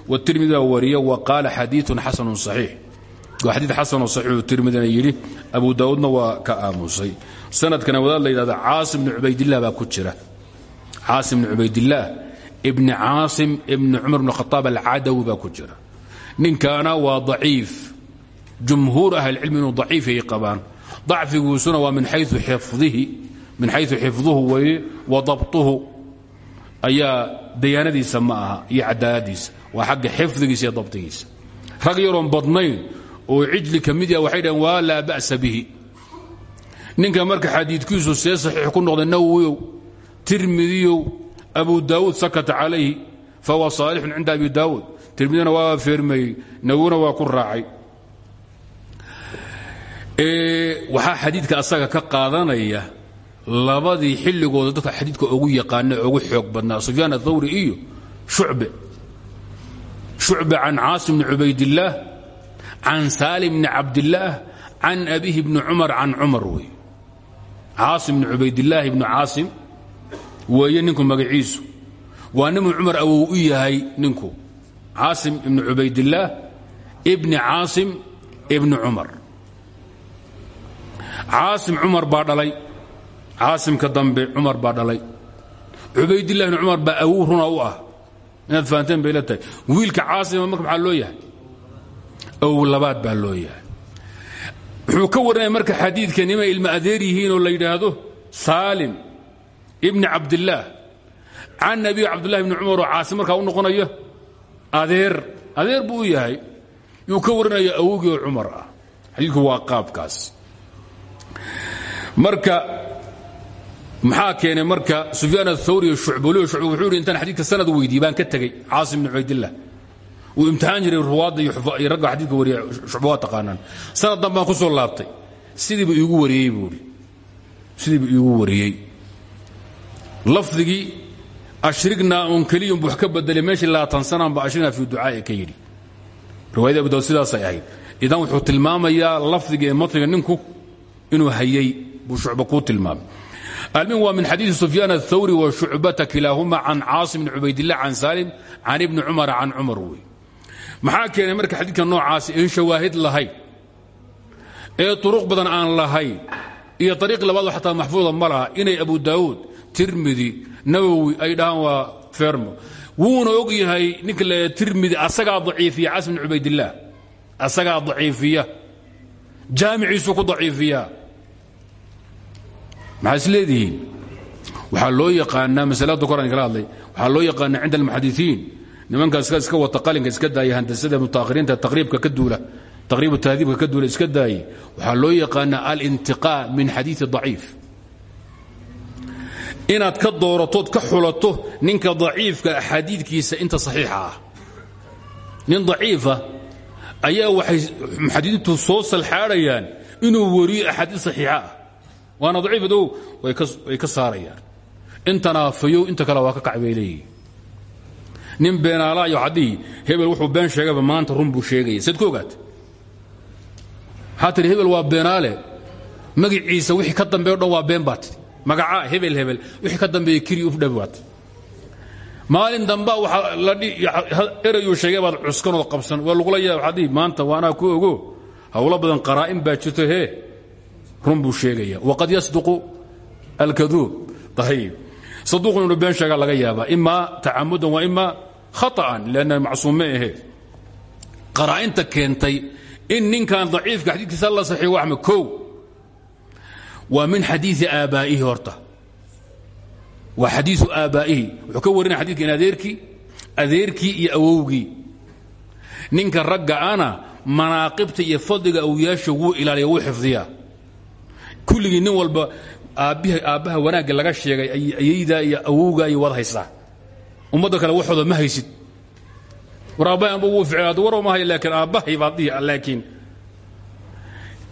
watirmida wariye wa qaala xadiiun xasanun صaxiix waa xadiid xasanoo saxiixu tirmidina yidhi. Abu daawuudna waa ka aamusay sanadkana wadaad la yidhahda caasim bni cubaydilah baa ku jira. Caasim bni cubaydillaah ibni caasim ibni cumar bni khataab alcadawi baa ku jira. Ninkaana waa daciif. Jumhuur ahlicilmi inuu daciifay qabaan. Dacfiguusuna waa min xayu xifdihi. Min xayu xifduhu weye wa dabtuhu. Ayaa dayaanadiisa ma aha iyo cadaaladiisa waa xagga xifdigiisa iyo dabtigiisa. Rag yaroon badnayn oo cijli ka mid yaha waxay dhaheen waa laa ba'sa bihi ninka marka xadiidkiisu see saxiix ku noqday nawowiyow tirmidiyow abu daawuud sakata calayhi fahuwa saalixun cinda abi daawuud. Tirmidina waa feermeeyey nawowina waa ku raacay. Waxaa xadiidka asaga ka qaadanaya labadii xilligooda dadka xadiidka ugu yaqaana ugu xoog badnaa sufyaan athawri iyo shucbe. Shucbe can caasim bni cubaydillaah can saalim bni cabdillaah can abihi bni cumar can cumar wey caasim bni cubaydillaahi bni caasim weeye ninku magaciisu waa ninuu cumar awow u yahay ninku. Caasim ibni cubaydillaah ibni caasim ibni cumar. Caasim cumar baa dhalay. Caasimka dambe cumar baa dhalay. Cubaydillahi bni cumar baa awow runa u ah. Inaad fahanteen bay la tahay. Wiilka caasima marka maxaa loo yahay? Awow labaad baa loo yahay wuxuu ka warramaya marka xadiidkan inay ilma adeer yihiinoo la yidhaahdo saalim ibni cabdillaah can abi cabdullahi bni oo caasim markaa u noqonayo adeer adeer buu yahay. Yuu ka warinaya awogii oo ah. Xadiidku waa qaabkaas. Marka maxaa keenay marka sufyaan athawri iyo shucboliyo shucb wuxuu yidhi xadiidka sanad weydiiyey ka tegey caasim bni cubaydillah wuu imtixaan jiray ruwaadda iyo ragga xadiidka wariya shucba waa taqaanaan sanad dan baan ku soo laabtay. Sidiibu iigu wariyey buu idhi sidiibu iigu wariyey. Lafdigii ashrignaa un keliya buu wax ka bedelay meeshii labaatan sanaan ba ashrigna fi ducaa'i ka yidhi. Riwaayada abu daawud sidaasay ahayd. Idan wuxuu tilmaamayaa lafdiga ee matniga ninku inuu hayey buu shucba kuu tilmaamay. Almin waa min xadiidi sufyaan aلthawri wa shucbata kilaahuma can caasim bni cubaydillah can saalim can ibni cumara can cumar wey maxaa keenay marka xadiidka noocaasi in shawaahid lahayn ee turuq badan aan lahayn iyo ariiq labaad xataa maxfuuda ma laha inay abu daawuud tirmidi nawowi ay dhahaan waa fermo. Wuuna og yahay ninka la tirmidi asagaa daciifiya cas bni cubaydillaah asagaa daciifiya. Jaamiciisu ku daciifiya. Maxaa is leedihiin? Waxaa loo yaqaanaa masalada koran kala hadlay waxaa loo yaqaanaa cinda almuxadisiin nimankaas iska wata qalinka iska daaya handasada mutaakhiriinta taqriibka ka duula taqriibu tahdiibka ka duula iska daaye waxaa loo yaqaanaa alintiqaa min xadiidi daciif. Inaad ka dooratood ka xulato ninka daciifka xadiidkiisa inta saxiixa ah. Nin daciifa ayaa waxay muxadidiintu soo salxaadhayaan inuu wariyo axaadiid saxiixa ah. Waana daciif dow way ka saarayaan. Intanaafayow inta kale waa ka kac bay leeyihiin nin beenaala iyo haddii hebel wuxuu been sheegaba maanta run buu sheegaya. Saad ku ogaata hebel waa beenaale. Magiciisa wixii ka dambeeyo dhan waa been baa magacaa hebel hebel. Wixii ka dambeeya kiri uf dhabi baat maalin damba waxaa sheegay baad cuskanoo qabsan. Waa lagula yaab xadii maanta waanaa ku ogo hawlo badan qaraa'in baa jirto hee. Run buu sheegaya. Waqad yasduqu alkaduub ayib saduuqun inuu been sheegaa laga yaabaa imaa tacamudan wa imaa khaطa'an lanna macsuume ahe qaraa'inta keentay in ninkan daciifka xadiidkiisa la saxiiyo waxme kow waa min xadiii aabaa'ihi horta waa xadiiu aabaa'ihi wuxuu ka warinaya xadidka in adeerkii adeerkii iyo awowgii ninka ragga ana manaaqibta iyo fadliga awliyaasha wuu ilaaliya wuu xifdiyaa kulligii nin walba aabbaha wanaagga laga sheegay ayaydaa iyo awowgaa iyo waad haysaa ummadda kale waxooda ma haysid. War aabbahay amba wuu ficil ad war ma hay laakiin aabbahay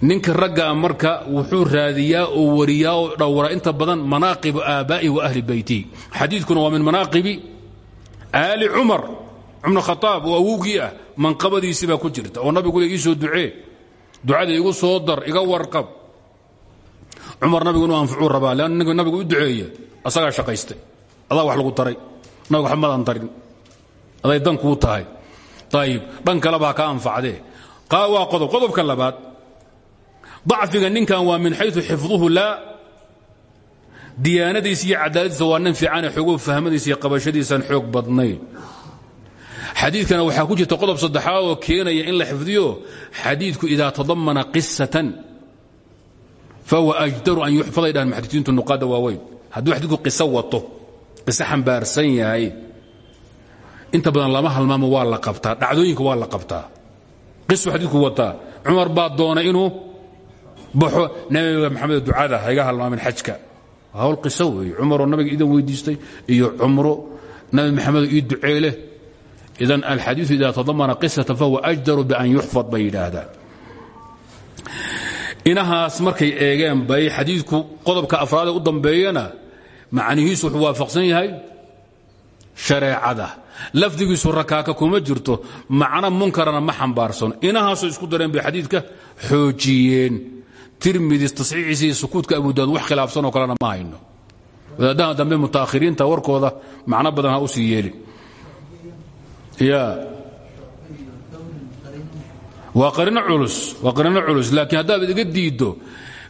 ninka raggaa marka wuxuu raadiyaa oo wariyaa oo dhowra. Inta badan manaaqibu aabaa'ihi wa ahli beytihi xadiidkuna waa min manaaqibi aali cumar cumar khaaab oo awowgii ah manqabadiisii baa ku jirta. Oo nabigu le soo ducee ducada igu soo dar iga warqab cumar nabigu inuu anfucuu rabaa leann ninka nabigu u duceeya asagaa shaqaystay. Adaa wax lagu taray. Nabigu waxba madan tarin. Aday dan kuu tahay. Ayib dhan kaleba ha ka anfacdee. Waa qodob. Qodobka labaad dacfiga ninkan waa min xayu xifduhu laa diyaanadiisa iyo cadaaladiisa waa nin fiicane xoogo fahmadiisa iyo qabashadiisaan xoog badnayn. Xadiidkana waxaa ku jirta qodob saddexaad oo keenaya in la xifdiyo xadiidku idaa tadamana qisatan fahuwa ajdaru an yuxfaday dhahan muxadisiintu nuqaada waaweyn hadduu xadiidku qiso wato qiso xambaarsan yahay inta badan lama halmaamo waa la qabtaa dhacdooyinka waa la qabtaa qisu xadiidku wataa cumar baa doonay inuu baxo nabiga maxamed ducada hayga halmaamin xajka hawl qiso weeye cumaroo nabiga idan weydiistay iyo cumro nabi maxamed ii duceeleh idan alxadiiu ida tadamana qisata fahuwa ajdaru bian yuxfad bay yidhaahdaan inahaas markay eegeen bay xadiidku qodobka afraadee u dambeeyana macnihiisu wuxuu waafaqsan yahay shareecada. Lafdigiisu rakaaka kuma jirto macno munkarana ma xambaarsano inahaasoo isku dareen bay xadiidka xoojiyeen. Tirmidi tasxiixiisa iyo sukuudka abu daawud wax khilaafsanoo kalena ma hayno. Wadaadaha dambe mutaakhiriinta warkooda macno badan ha u sii yeeli ya waa qarino culus waa qarino culus laakiin haddaad iga diiddo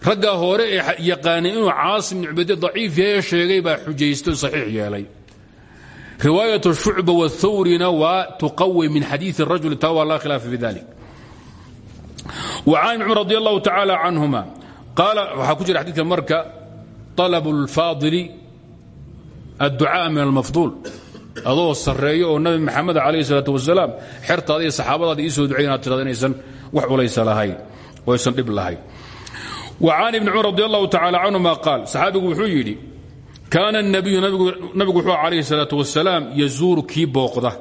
raggaa hore ee yaqaanay inuu caasim ibn cubeyde daciif yahay sheegay baa xujaysto saxiix yeelay riwaayaة shucba wاthawrina waa tuqawi min xadiiثi الrajul taa waa laa khilaafa fi dalik وcan ibn cumar radi allahu tacaalى canهuma qaala waxaa ku jira xadidka marka طalb اlfaadili adducاء min almafduul adoo sarreeyo oo nabi maxamed calayhi salaatu wasalaam xertaada iyo saxaabadaada soo ducay inaad wax culaysa lahayn oo aysan dhib lahayn. Wa can ibni cumar radi allahu tacaala canhuma qaal saxaabigu wuxuu yidhi kaana اnabiyu nabigu wuxuu calayhi salaatu wasalaam yazuuru kii booqda.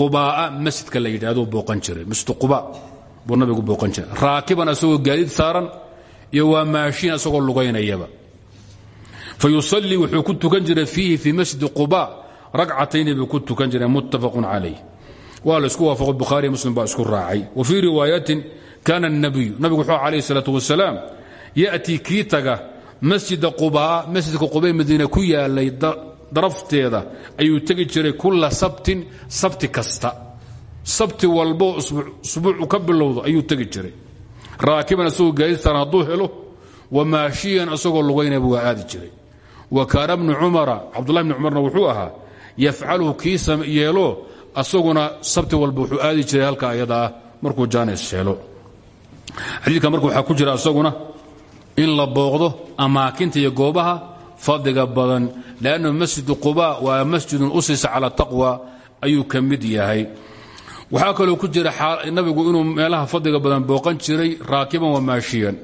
Qubaa'a masjidka la yidhahduu booqan jiray. Masjid quba buu nabigu booqan jiray. Raakiban asagoo gaadiid saaran iyo waa maashiin asagoo lugaynayaba. Fa wuxuu ku tukan jiray fiihi fii masjidi quba ragcatayni buu ku tukan jiray muttafaqu calayh. Waa la isku waafaqo bukhaariy muslim baa isku raacay. Wa fii riwaayatin kaana اnabiyu nabigu wuxuu calayh salaatu wasalaam ya'tii kii taga masjida qubaa masjidka qubay madiine ku yaalay darafteeda ayuu tegi jiray kula sabtin sabti kasta. Sabti walbo subuucu ka bilowdo ayuu tegi jiray. Raakiban isagoo gaadiistan hadduu helo wa maashiyan isagoo lugaynaba waa aadi jiray. Wa yafcaluhu kii yeelo asaguna sabti walba wuxuu aadi jiray halka ayadaa markuu jaanis helo xadiidka marka waxaa ku jira asaguna in la booqdo amaakinta iyo goobaha fadliga badan. Lannu masjidu quba waa masjidun usisa cala taqwa ayuu ka yahay. Waxaa kaloo ku jira nabigu inuu meelaha fadliga badan booqan jiray raakiban wa maashiyan.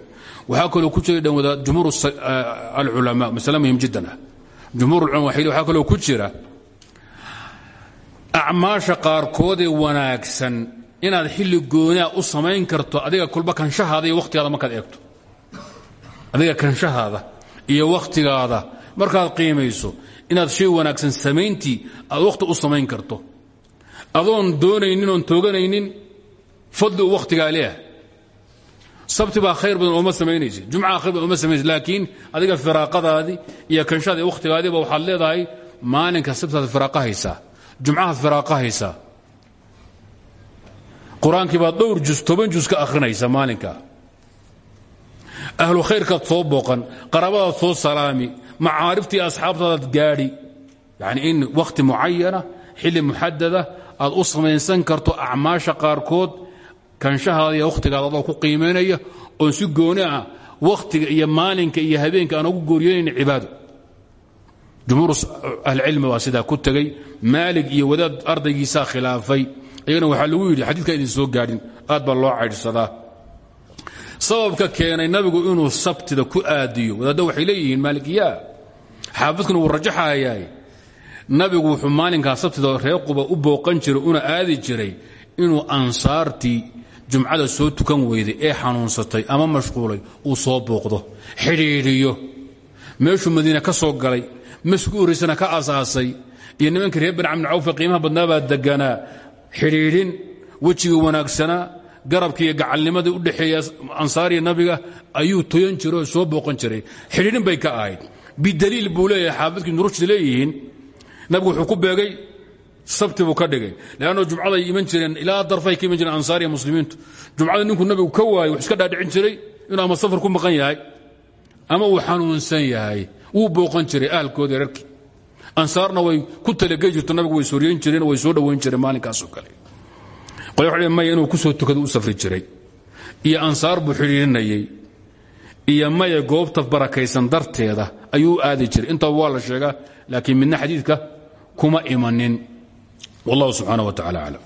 Waxaa kaloo ku jira dhanwada jumhuur alculama masale muhiim jiddan ah. Jumhuur ulama waxaa kaloo ku jira acmaasha qaarkoodee wanaagsan inaad xilli goonaa u samayn karto adiga kulba kanshahaada iyo wakhtigaada markaad eegto. Adiga kanshahaada iyo wakhtigaada markaad qiimayso inaad shay wanaagsan samayntii aad wakhti u samayn karto. Adoon doonaynin oon tooganaynin fadli uu wakhtigaa sabti baa khayr badan ooma samaynaysid jumcaha khayr badan ooma samaynaysid laakiin adiga firaaqadaadii iyo kanshaada wakhtigaadiiba waxaad leedahay maalinka sabtaad firaaqa haysaa jumcahaad firaaqa haysaa qur'aankii baad dhowr jus toban jus ka akhrinaysa maalinka. Ahlu khayrkaad soo booqan qaraabadaad soo salaami macaariftii asxaabtaadaad gaadhi. Yani in wakhti mucayana xilli muxadada aad u samaysan karto acmaasha qaarkood kanshahaada iyo wakhtigaada adoo ku qiimaynaya oon si gooni ah wakhtiga iyo maalinka iyo habeenka aan ugu gooriyanayn cibaado jumhuur ahlicilmi waa sidaa ku tegey. Maalig iyo wadaad ardaygiisaa khilaafay. Iyagana waxaa lagu yidhi xadiidka idin soo gaadhin aad baa loo caydhsadaa sababka keenay nabigu inuu sabtida ku aadiyo wadaadda waxay leeyihiin maalikiyaa xaafidkuna wuu nabigu wuxuu maalinkaa sabtida reer u booqan jiray una aadi jiray inuu ansaartii jumcada soo tukan weyday ee xanuunsatay ama mashquulay uu soo booqdo xidhiidhiyo. Meeshuu madiine ka soo galay masku horaysana ka asaasay. Iyo nimankii reer bani camni cawfe qiimaha badnaabaa deganaa xidhiidhin wejigii wanaagsanaa garabkii iyo gacalnimadii u dhexeeya ansaariya nabiga ayuu toyan jiray oo soo booqan jiray. Xidhiidhin bay ka ahayd. Bidaliil buu leeyahay xaafidkii nurushdi leeyihiin. Nabigu wuxuu ku beegay sabti buu ka dhigay. Leanno jumcaday iman jireen ilaa darfay ka iman jireen ansaar iyo muslimiintu. Jumcada ninkuu nabigu ka waayey wuxuu iska dhaadhicin jiray inuu ama wuu booqan jiray ahalkoodii rarkii ansaarna way ku talagey jirto nabigu way sooryeyn jireen way soo dhowayn jireen maalinkaasoo kale. Qole maya inuu ku soo tukado u safri jiray. Iyo ansaar buu xidhiirinayey iyo maya goobta barakaysan darteeda ayuu u aadi jiray. Intaba waa la sheegaa laakiin midna xadiidka kuma imanin. Wallahu subxaana wa tacala aclam